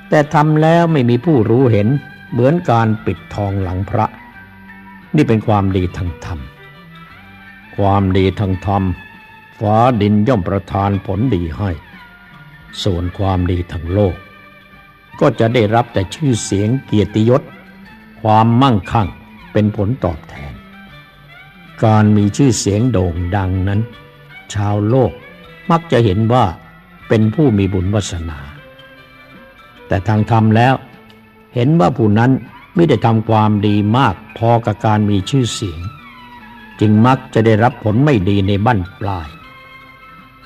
แต่ทำแล้วไม่มีผู้รู้เห็นเหมือนการปิดทองหลังพระ นี่เป็นความดีทางธรรม ความดีทางธรรมฟ้าดินย่อมประทานผลดีให้ ส่วนความดีทางโลก ก็จะได้รับแต่ชื่อเสียงเกียรติยศ ความมั่งคั่ง เป็นผลตอบแทน การมีชื่อเสียงโด่งดังนั้น ชาวโลกมักจะเห็นว่าเป็นผู้มีบุญวาสนา แต่ทางธรรมแล้วเห็นว่าผู้นั้นไม่ได้ทำความดีมากพอกับการมีชื่อเสียง จึงมักจะได้รับผลไม่ดีในบั้นปลาย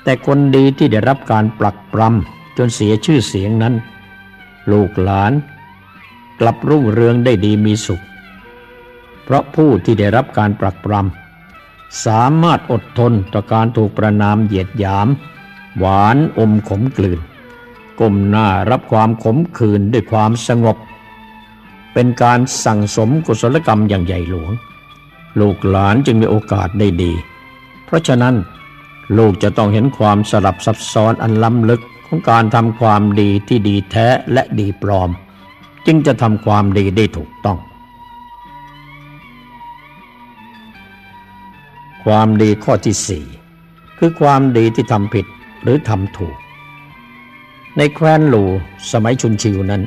แต่คนดีที่ได้รับการปลักปรำจนเสียชื่อเสียงนั้น ลูกหลาน กลับรุ่งเรืองได้ดีมีสุข เพราะผู้ที่ได้รับการปลักปรำสามารถอดทนต่อการถูกประนามเหยียดหยาม หวานอมขมกลืนก้มหน้ารับความขมขื่นด้วยความสงบ เป็นการสั่งสมกุศลกรรมอย่างใหญ่หลวง ลูกหลานจึงมีโอกาสได้ดี เพราะฉะนั้น ลูกจะต้องเห็นความสลับซับซ้อนอันล้ำลึกของการทำความดีที่ดีแท้และดีปลอม จึงจะทำความดีได้ถูกต้อง ความดีข้อที่สี่คือความดีที่ทำผิดหรือทำถูก ในแคว้นหลูสมัยชุนชิวนั้น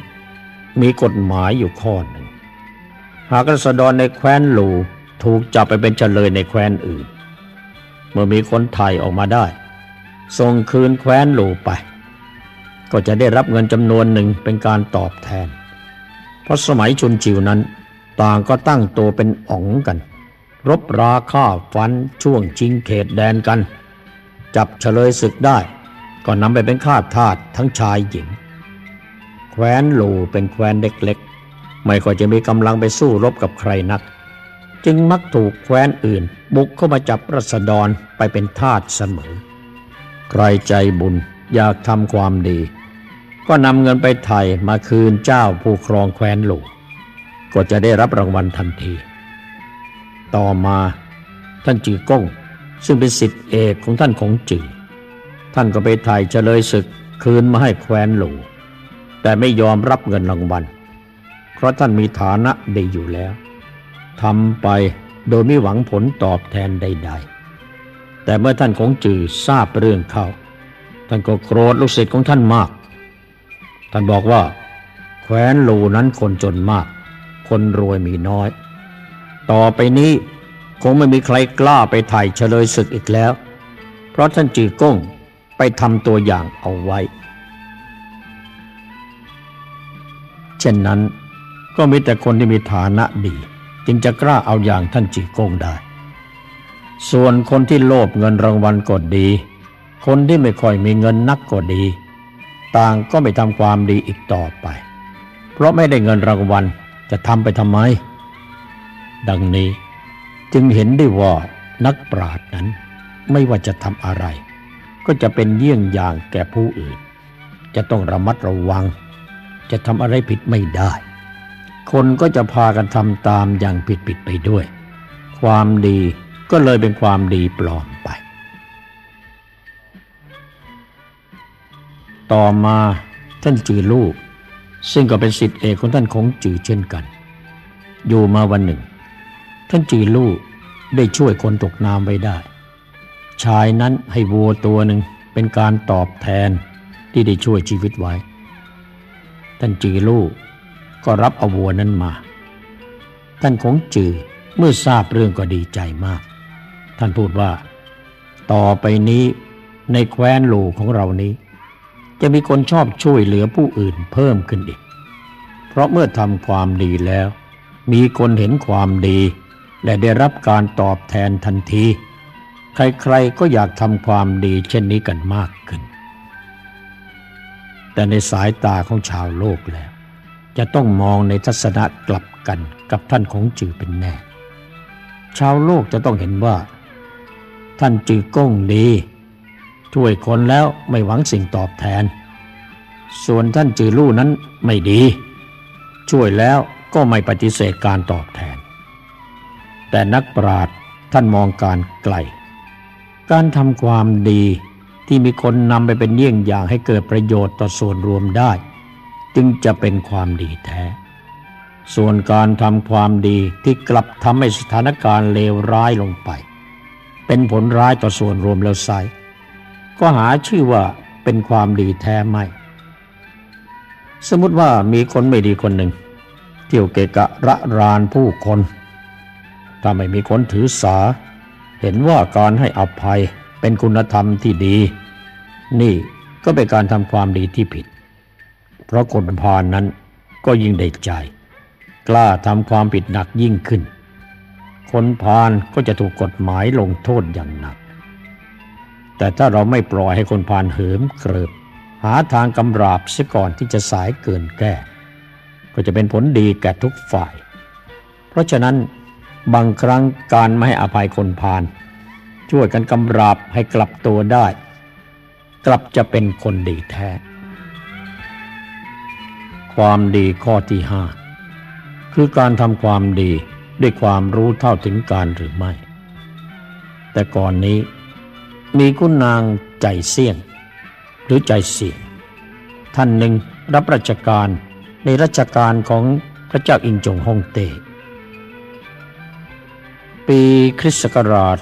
มีกฎหมายอยู่ข้อหนึ่ง หากรัษฎรในแคว้นหลูถูกจับไปเป็นเฉลยในแคว้นอื่น เมื่อมีคนไทยออกมาได้ส่งคืนแคว้นหลูไป ก็จะได้รับเงินจำนวนหนึ่งเป็นการตอบแทน เพราะสมัยชุนจิวนั้น ต่างก็ตั้งตัวเป็นอ๋องกัน รบราฆ่าฟันช่วงชิงเขตแดนกัน จับเฉลยศึกได้ ก็นำไปเป็นข้าทาสทั้งชายหญิง แคว้นหลูเป็นแคว้นเล็กๆ ไม่ค่อยจะมีกำลังไปสู้รบกับใครนัก จึงมักถูกแคว้นอื่น บุกเข้ามาจับรัษฎรไปเป็นทาสเสมอ ใครใจบุญอยากทำความดี ก็นำเงินไปไถ่มาคืนเจ้าผู้ครองแคว้นหลวงก็จะได้รับรางวัลทันที ต่อมาท่านจือก้งซึ่งเป็นสิทธิเอกของท่านคงจือท่านก็ไปถ่ายเฉลยศึกคืนมาให้แคว้นหลูแต่ไม่ยอมรับเงินรางวัล เพราะท่านมีฐานะดีอยู่แล้วทำไปโดยไม่หวังผลตอบแทนใด ๆ แต่เมื่อท่านคงจือทราบเรื่องเขาท่านก็โกรธลูกศิษย์ของท่านมาก ท่านบอกว่า แคว้นหลูนั้นคนจนมาก คนรวยมีน้อย ต่อไปนี้คงไม่มีใครกล้าไปถ่ายเฉลยศึกอีกแล้ว เพราะท่านจือก้งไปทำตัวอย่างเอาไว้ เช่นนั้นก็มีแต่คนที่มีฐานะดี จึงจะกล้าเอาอย่างท่านจีก้งได้ ส่วนคนที่โลภเงินรางวัลก็ดี คนที่ไม่ค่อยมีเงินนักก็ดี ต่างก็ไม่ทำความดีอีกต่อไป เพราะไม่ได้เงินรางวัลจะทำไปทำไม ดังนี้จึงเห็นได้ว่านักปราชญ์นั้นไม่ว่าจะทำอะไร ก็จะเป็นเยี่ยงอย่างแก่ผู้อื่น จะต้องระมัดระวัง จะทำอะไรผิดไม่ได้ คนก็จะพากันทำตามอย่างผิดผิดไปด้วย ความดีก็เลยเป็นความดีปลอมไป ต่อมาท่านจือลูก ซึ่งก็เป็นสิทธิเอกของท่านคงจือเช่นกัน อยู่มาวันหนึ่ง ท่านจีลู่ได้ช่วยคนตกน้ำไว้ได้ ชายนั้นให้วัวตัวหนึ่งเป็นการตอบแทนที่ได้ช่วยชีวิตไว้ ท่านจีลู่ก็รับเอาวัวนั้นมา ท่านคงจือเมื่อทราบเรื่องก็ดีใจมาก ท่านพูดว่า ต่อไปนี้ในแคว้นลูของเรานี้ จะมีคนชอบช่วยเหลือผู้อื่นเพิ่มขึ้นอีก เพราะเมื่อทำความดีแล้ว มีคนเห็นความดี และได้รับการตอบแทนทันที ใครๆก็อยากทำความดีเช่นนี้กันมากขึ้น แต่ในสายตาของชาวโลกแล้ว จะต้องมองในทัศนะกลับกันกับท่านของจือเป็นแน่ ชาวโลกจะต้องเห็นว่า ท่านจือก้งดี ช่วยคนแล้วไม่หวังสิ่งตอบแทน ส่วนท่านจือลู่นั้นไม่ดี ช่วยแล้วก็ไม่ปฏิเสธการตอบแทน แต่นักปราชญ์ท่านมองการไกล การทำความดีที่มีคนนำไปเป็นเยี่ยงอย่างให้เกิดประโยชน์ต่อส่วนรวมได้ จึงจะเป็นความดีแท้ ส่วนการทำความดีที่กลับทำให้สถานการณ์เลวร้ายลงไป เป็นผลร้ายต่อส่วนรวมแล้วไซก็หาชื่อว่าเป็นความดีแท้ไม่ สมมติว่ามีคนไม่ดีคนหนึ่ง เที่ยวเกะกะระรานผู้คน ถ้าไม่มีคนถือสา เห็นว่าการให้อภัยเป็นคุณธรรมที่ดี นี่ก็เป็นการทำความดีที่ผิด เพราะคนพาลนั้นก็ยิ่งได้ใจ กล้าทำความผิดหนักยิ่งขึ้น คนพาลก็จะถูกกฎหมายลงโทษอย่างหนัก แต่ถ้าเราไม่ปล่อยให้คนพาลเหิมเกริบ หาทางกำราบเสียก่อนที่จะสายเกินแก้ ก็จะเป็นผลดีแก่ทุกฝ่าย เพราะฉะนั้น บางครั้งการไม่ให้อภัยคนพาลช่วยกันกำราบให้กลับตัวได้ กลับจะเป็นคนดีแท้ ความดีข้อที่ห้าคือการทำความดีด้วยความรู้เท่าถึงการหรือไม่ แต่ก่อนนี้มีคุณนางใจเสี่ยง หรือใจเสี่ยง ท่านหนึ่งรับราชการในราชการของพระเจ้าอิงจงฮ่องเต้ ปีคริสต์ศักราช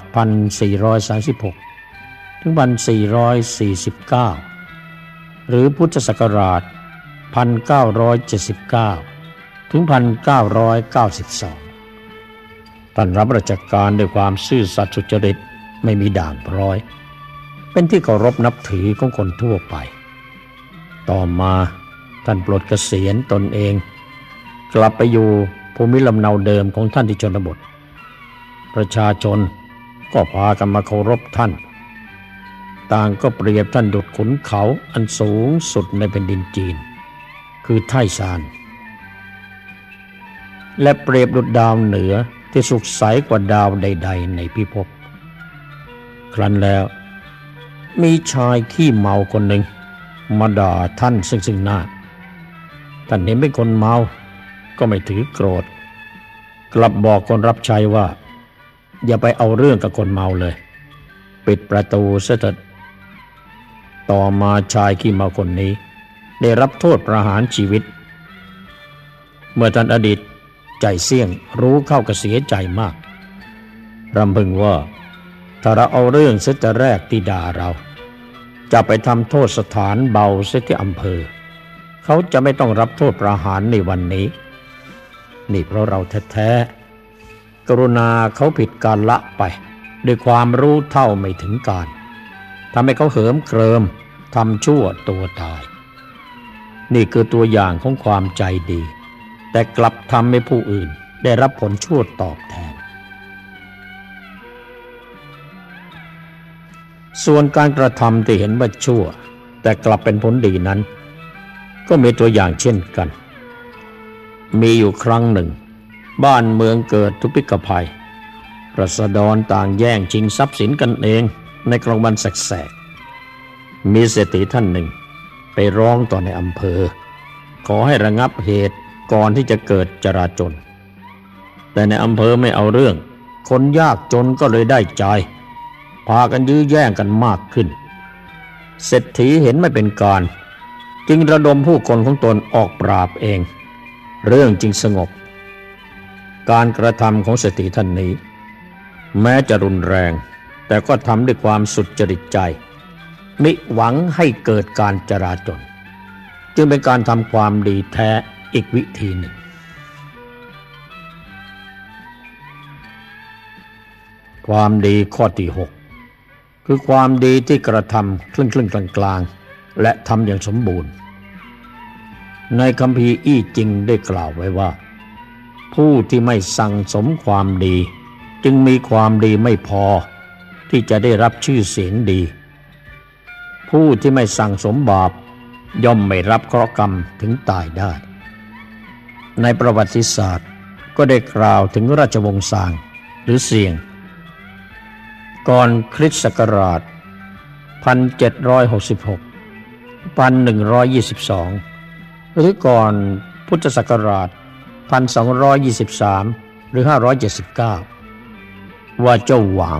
1436 ถึง 1449 หรือพุทธศักราช 1979 ถึง 1992 ท่านรับราชการด้วยความซื่อสัตย์สุจริตไม่มีด่างพร้อย เป็นที่เคารพนับถือของคนทั่วไป ต่อมาท่านปลดเกษียณตนเอง กลับไปอยู่ภูมิลำเนาเดิมของท่านที่ชนบท ประชาชนก็พากันมาเคารพท่าน ต่างก็เปรียบท่านดุดขุนเขาอันสูงสุดในแผ่นดินจีน คือไทซาน และเปรียบดุดดาวเหนือที่สุขใสกว่าดาวใด ๆ ในพิภพ ครั้นแล้วมีชายขี้เมาคนหนึ่งมาด่าท่านซึ่งซึ่งหน้า ท่านเห็นเป็นคนเมา ก็ไม่ถือโกรธ กลับบอกคนรับใช้ว่า อย่าไปเอาเรื่องกับคนเมาเลย ปิดประตูเสถิดต่อมาชายขี้เมาคนนี้ ได้รับโทษประหารชีวิต เมื่อท่านอดีตใจเสี่ยงรู้เข้าก็เสียใจมากรำพึงว่า ถ้าเราเอาเรื่องเสียแต่แรกที่ด่าเรา จะไปทำโทษสถานเบาเสียที่อำเภอ เขาจะไม่ต้องรับโทษประหารในวันนี้ นี่เพราะเราแท้ๆ กรุณาเขาผิดการละไป ด้วยความรู้เท่าไม่ถึงการทำให้เขาเหิมเกริมทำชั่วตัวตาย นี่คือตัวอย่างของความใจดี แต่กลับทำให้ผู้อื่นได้รับผลชั่วตอบแทน ส่วนการกระทำที่เห็นว่าชั่ว แต่กลับเป็นผลดีนั้น ก็มีตัวอย่างเช่นกัน มีอยู่ครั้งหนึ่ง บ้านเมืองเกิดทุพิกภัยรัษฎรต่างแย่งชิงทรัพย์สินกันเองในกลางวันแสกๆมีเศรษฐีท่านหนึ่ง ไปร้องต่อในอำเภอ ขอให้ระงับเหตุก่อนที่จะเกิดจราจน แต่ในอำเภอไม่เอาเรื่อง คนยากจนก็เลยได้ใจ พากันยื้อแย่งกันมากขึ้น เศรษฐีเห็นไม่เป็นการ จึงระดมผู้คนของตนออกปราบเอง เรื่องจึงสงบ การกระทำของเศรษฐีท่านนี้ แม้จะรุนแรง แต่ก็ทำด้วยความสุดจริตใจ มิหวังให้เกิดการจราจน จึงเป็นการทำความดีแท้อีกวิธีหนึ่ง ความดีข้อที่หกคือความดีที่กระทำครึ่งครึ่งกลางกลางและทำอย่างสมบูรณ์ ในคำพีอี้จริงได้กล่าวไว้ว่า ผู้ที่ไม่สั่งสมความดี จึงมีความดีไม่พอ ที่จะได้รับชื่อเสียงดี ผู้ที่ไม่สั่งสมบาปย่อมไม่รับเคราะห์กรรมถึงตายได้ ในประวัติศาสตร์ก็ได้กล่าวถึงราชวงศ์ซางหรือเสียง ก่อนคริสต์ศักราช 1766 1122 หรือก่อนพุทธศักราช 1223 หรือ 579 ว่าเจ้าหวาง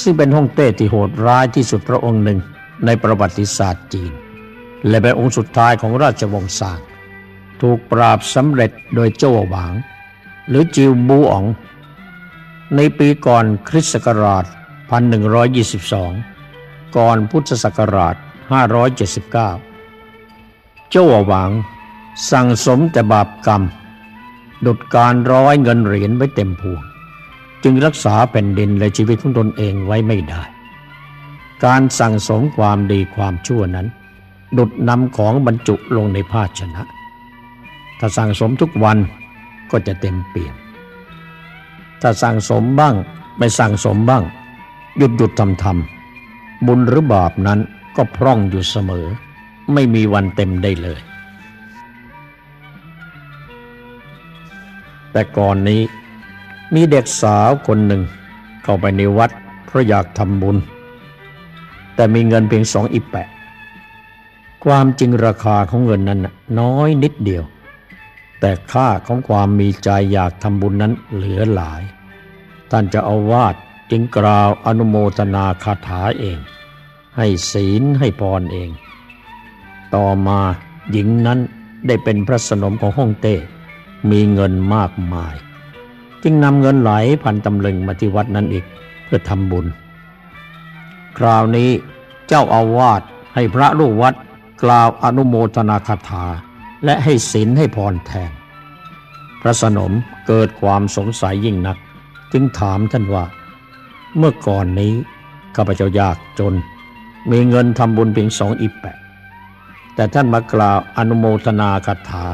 ซึ่งเป็นฮ่องเต้ที่โหดร้ายที่สุดพระองค์หนึ่งในประวัติศาสตร์จีน และเป็นองค์สุดท้ายของราชวงศ์ซางถูกปราบสำเร็จโดยเจ้าหวาง หรือจิวบูอ๋อง ในปีก่อนคริสต์ศักราช 1122 ก่อนพุทธศักราช 579 เจ้าหวาง สั่งสมแต่บาปกรรม ดุดการร้อยเงินเหรียญไว้เต็มพวง จึงรักษาแผ่นดินและชีวิตของตนเองไว้ไม่ได้ การสั่งสมความดีความชั่วนั้น ดุดนำของบรรจุลงในภาชนะ ถ้าสั่งสมทุกวันก็จะเต็มเปี่ยม ถ้าสั่งสมบ้างไม่สั่งสมบ้าง หยุดหยุดทำทำบุญหรือบาปนั้นก็พร่องอยู่เสมอ ไม่มีวันเต็มได้เลย แต่ก่อนนี้มีเด็กสาวคนหนึ่ง เข้าไปในวัดเพราะอยากทำบุญ แต่มีเงินเพียงสองอิแปะ ความจริงราคาของเงินนั้นน้อยนิดเดียว แต่ค่าของความมีใจอยากทำบุญนั้นเหลือหลาย ท่านจะเอาวาดจึงกล่าวอนุโมทนาคาถาเอง ให้ศีลให้พรเอง ต่อมาหญิงนั้นได้เป็นพระสนมของฮ่องเต้ มีเงินมากมาย จึงนำเงินไหลพันตำลึงมาที่วัดนั้นอีกเพื่อทำบุญ คราวนี้เจ้าอาวาสให้พระลูกวัดกล่าวอนุโมทนาคาถา และให้ศีลให้พรแทน พระสนมเกิดความสงสัยยิ่งนัก จึงถามท่านว่า เมื่อก่อนนี้ข้าพเจ้ายากจน มีเงินทำบุญเพียงสองอิแปะแต่ท่านมากล่าวอนุโมทนาคาถา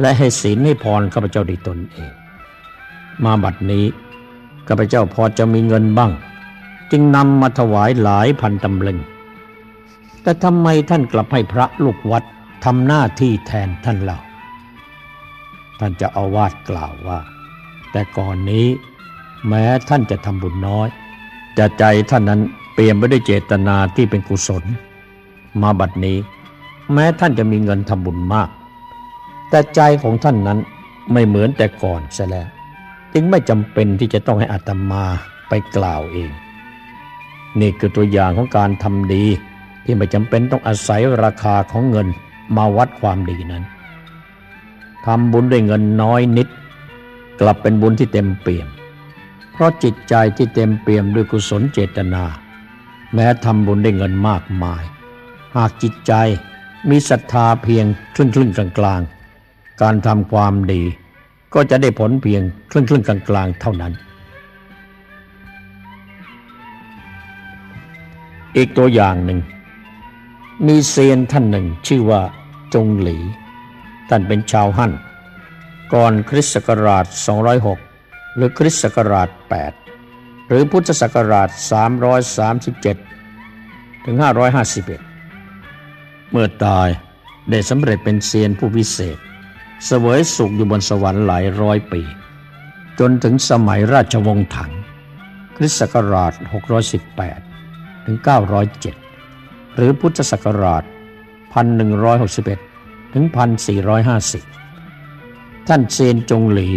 และให้ศีลให้พรข้าพเจ้าด้ตนเอง มาบัดนี้ข้าพเจ้าพอจะมีเงินบ้าง จึงนำมาถวายหลายพันตำลึง แต่ทำไมท่านกลับให้พระลูกวัดทำหน้าที่แทนท่านเล่าท่านจะเอาวาดกล่าวว่า แต่ก่อนนี้แม้ท่านจะทำบุญน้อยแต่ใจท่านนั้นเปลี่ยนไปด้วยเจตนาที่เป็นกุศล มาบัดนี้ แม้ท่านจะมีเงินทำบุญมาก แต่ใจของท่านนั้นไม่เหมือนแต่ก่อนเสียแล้ว จึงไม่จำเป็นที่จะต้องให้อาตมาไปกล่าวเอง นี่คือตัวอย่างของการทำดีที่ไม่จำเป็นต้องอาศัยราคาของเงินมาวัดความดีนั้นทำบุญด้วยเงินน้อยนิด กลับเป็นบุญที่เต็มเปี่ยม เพราะจิตใจที่เต็มเปี่ยมด้วยกุศลเจตนา แม้ทำบุญด้วยเงินมากมาย หากจิตใจมีศรัทธาเพียงครึ่งครึ่งกลาง กางการทำความดีก็จะได้ผลเพียงครึ่งครึ่งกลางกลางเท่านั้น อีกตัวอย่างหนึ่ง มีเซียนท่านหนึ่งชื่อว่าจงหลี ท่านเป็นชาวฮั่น ก่อนคริสต์ศักราช 206 หรือคริสต์ศักราช 8 หรือพุทธศักราช 337 ถึง 551 เมื่อตายได้สำเร็จเป็นเซียนผู้วิเศษ เสวยสุขอยู่บนสวรรค์หลายร้อยปี จนถึงสมัยราชวงศ์ถัง คริสต์ศักราช 618 ถึง 907 หรือพุทธศักราช 1161 ถึง 1450 ท่านเซียนจงหลี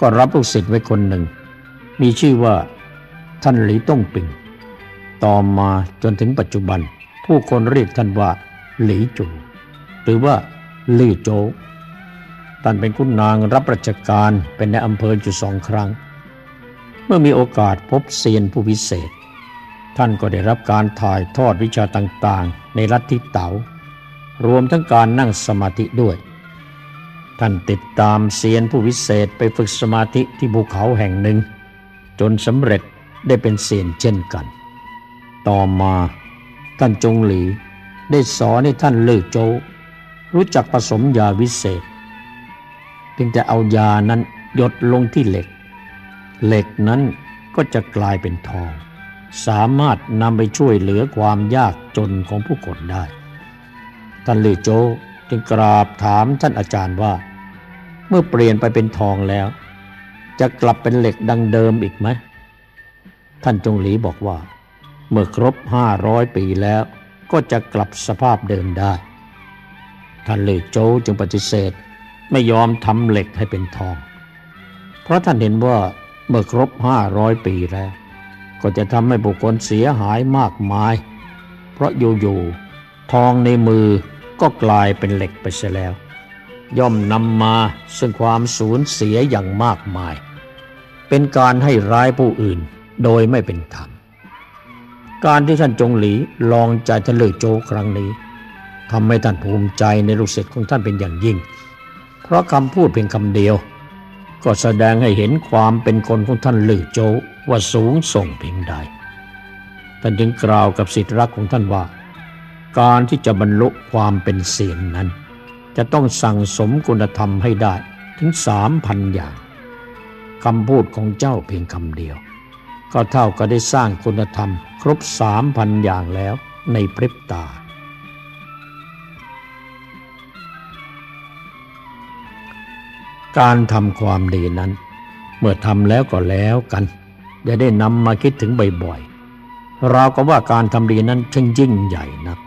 ก็รับลูกศิษย์ไว้คนหนึ่ง มีชื่อว่าท่านหลีต้งปิงต่อมาจนถึงปัจจุบัน ผู้คนเรียกท่านว่า หลีจูหรือว่าลี่โจ ท่านเป็นคุณนางรับราชการเป็นในอำเภออยู่สองครั้ง เมื่อมีโอกาสพบเซียนผู้พิเศษ ท่านก็ได้รับการถ่ายทอดวิชาต่างๆ ในรัฐที่เต๋ารวมทั้งการนั่งสมาธิด้วย ท่านติดตามเซียนผู้วิเศษไปฝึกสมาธิที่ภูเขาแห่งหนึ่ง จนสำเร็จได้เป็นเซียนเช่นกัน ต่อมาท่านจงหลีได้สอนให้ท่านเลิกโจรู้จักผสมยาวิเศษ เพียงแต่เอายานั้นหยดลงที่เหล็ก เหล็กนั้นก็จะกลายเป็นทอง สามารถนำไปช่วยเหลือความยากจนของผู้คนได้ ท่านเลิโจจึงกราบถามท่านอาจารย์ว่า เมื่อเปลี่ยนไปเป็นทองแล้ว จะกลับเป็นเหล็กดังเดิมอีกไหม ท่านจงหลีบอกว่า เมื่อครบห้าร้อยปีแล้ว ก็จะกลับสภาพเดิมได้ ท่านเลยโจจึงปฏิเสธ ไม่ยอมทำเหล็กให้เป็นทอง เพราะท่านเห็นว่าเมื่อครบห้าร้อยปีแล้ว ก็จะทำให้บุคคลเสียหายมากมาย เพราะอยู่ๆทองในมือก็กลายเป็นเหล็กไปเสียแล้ว ย่อมนำมาซึ่งความสูญเสียอย่างมากมาย เป็นการให้ร้ายผู้อื่นโดยไม่เป็นธรรมการที่ท่านจงหลีลองใจท่านเลยโจครั้งนี้ทำให้ท่านภูมิใจในลูกศิษย์ของท่านเป็นอย่างยิ่ง เพราะคำพูดเพียงคำเดียว ก็แสดงให้เห็นความเป็นคนของท่านลือโจว่าสูงส่งเพียงใด ท่านจึงกล่าวกับศิษย์รักของท่านว่า การที่จะบรรลุความเป็นเสียนนั้น จะต้องสั่งสมคุณธรรมให้ได้ถึงสามพันอย่างคำพูดของเจ้าเพียงคำเดียว ก็เท่ากับได้สร้างคุณธรรมครบสามพันอย่างแล้วในพริบตา การทำความดีนั้น เมื่อทำแล้วก็แล้วกันอย่าได้นำมาคิดถึงบ่อยๆเราก็ว่าการทำดีนั้นช่างยิ่งใหญ่นัก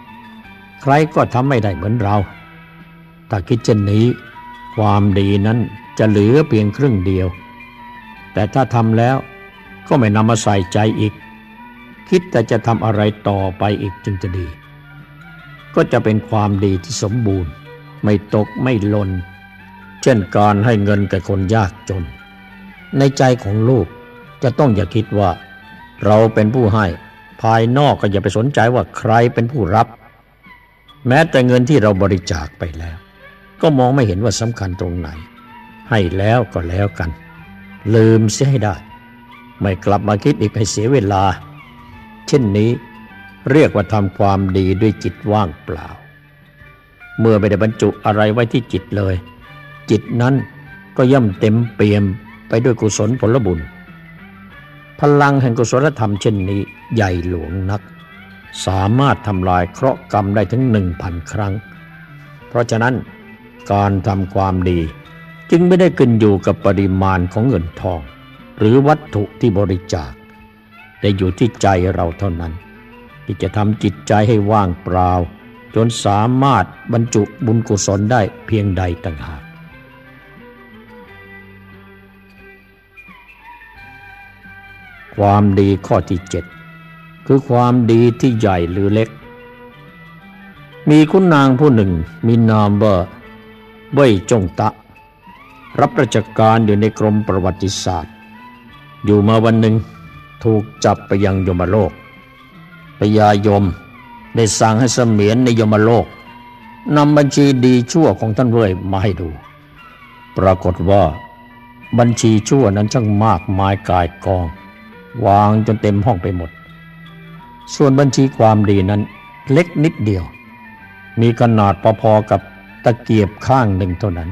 ใครก็ทำไม่ได้เหมือนเราถ้าคิดเช่นนี้ ความดีนั้นจะเหลือเพียงครึ่งเดียว แต่ถ้าทำแล้วก็ไม่นำมาใส่ใจอีก คิดแต่จะทำอะไรต่อไปอีกจึงจะดี ก็จะเป็นความดีที่สมบูรณ์ ไม่ตกไม่หล่น ช่นการให้เงินแก่คนยากจน ในใจของลูกจะต้องอย่าคิดว่า เราเป็นผู้ให้ ภายนอกก็อย่าไปสนใจว่าใครเป็นผู้รับ แม้แต่เงินที่เราบริจาคไปแล้ว ก็มองไม่เห็นว่าสำคัญตรงไหน ให้แล้วก็แล้วกัน ลืมเสียให้ได้ ไม่กลับมาคิดอีกให้เสียเวลา เช่นนี้เรียกว่าทำความดีด้วยจิตว่างเปล่า เมื่อไม่ได้บรรจุอะไรไว้ที่จิตเลย จิตนั้นก็ย่อมเต็มเปี่ยมไปด้วยกุศลผลบุญ พลังแห่งกุศลธรรมเช่นนี้ใหญ่หลวงนัก สามารถทำลายเคราะห์กรรมได้ถึงหนึ่งพันครั้ง เพราะฉะนั้นการทำความดีจึงไม่ได้ขึ้นอยู่กับปริมาณของเงินทอง หรือวัตถุที่บริจาค แต่อยู่ที่ใจเราเท่านั้น ที่จะทำจิตใจให้ว่างเปล่า จนสามารถบรรจุบุญกุศลได้เพียงใดต่างหาก ความดีข้อที่เจ็ดคือความดีที่ใหญ่หรือเล็ก มีคุณนางผู้หนึ่งมีนามว่าเบ้ยจงตะ รับราชการอยู่ในกรมประวัติศาสตร์ อยู่มาวันหนึ่งถูกจับไปยังยมโลกพญายมได้สั่งให้เสมียนในยมโลกนำบัญชีดีชั่วของท่านเว่ยมาให้ดู ปรากฏว่าบัญชีชั่วนั้นช่างมากมายกายกอง วางจนเต็มห้องไปหมด ส่วนบัญชีความดีนั้นเล็กนิดเดียว มีขนาดพอๆกับตะเกียบข้างหนึ่งเท่านั้น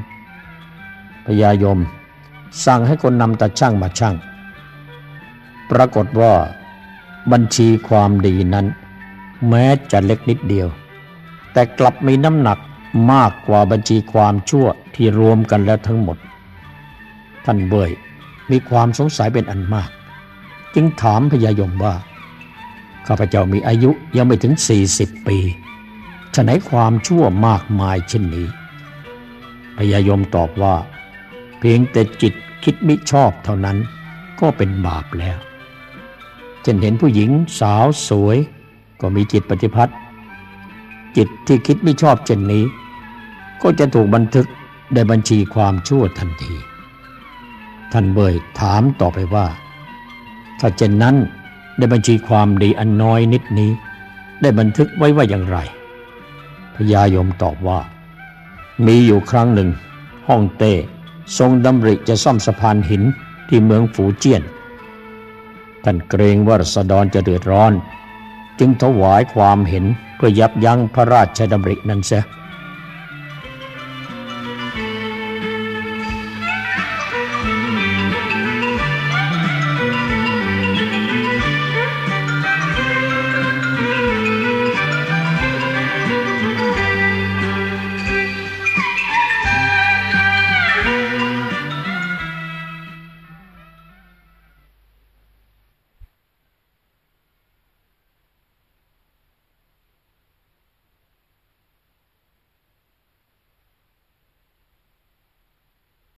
พญายมสั่งให้คนนำตาช่างมาช่าง ปรากฏว่าบัญชีความดีนั้น แม้จะเล็กนิดเดียว แต่กลับมีน้ำหนักมากกว่าบัญชีความชั่วที่รวมกันแล้วทั้งหมด ท่านเบยมีความสงสัยเป็นอันมาก จึงถามพญายมว่า ข้าพเจ้ามีอายุยังไม่ถึง 40 ปีฉะไหนความชั่วมากมายเช่นนี้พญายมตอบว่า เพียงแต่จิตคิดมิชอบเท่านั้นก็เป็นบาปแล้วเช่นเห็นผู้หญิงสาวสวยก็มีจิตปฏิพัทธ์จิตที่คิดไม่ชอบเช่นนี้ ก็จะถูกบันทึกในบัญชีความชั่วทันที ท่านเบยถามต่อไปว่า ถ้าเช่นนั้นในบัญชีความดีอันน้อยนิดนี้ ได้บันทึกไว้ว่าอย่างไรพญายมตอบว่า มีอยู่ครั้งหนึ่งห้องเต้ทรงดำริจะซ่อมสะพานหินที่เมืองฝูเจี้ยน ท่านเกรงว่ารัษฎรจะเดือดร้อน จึงถวายความเห็นเพื่อยับยั้งพระราชดำรินั้นเสีย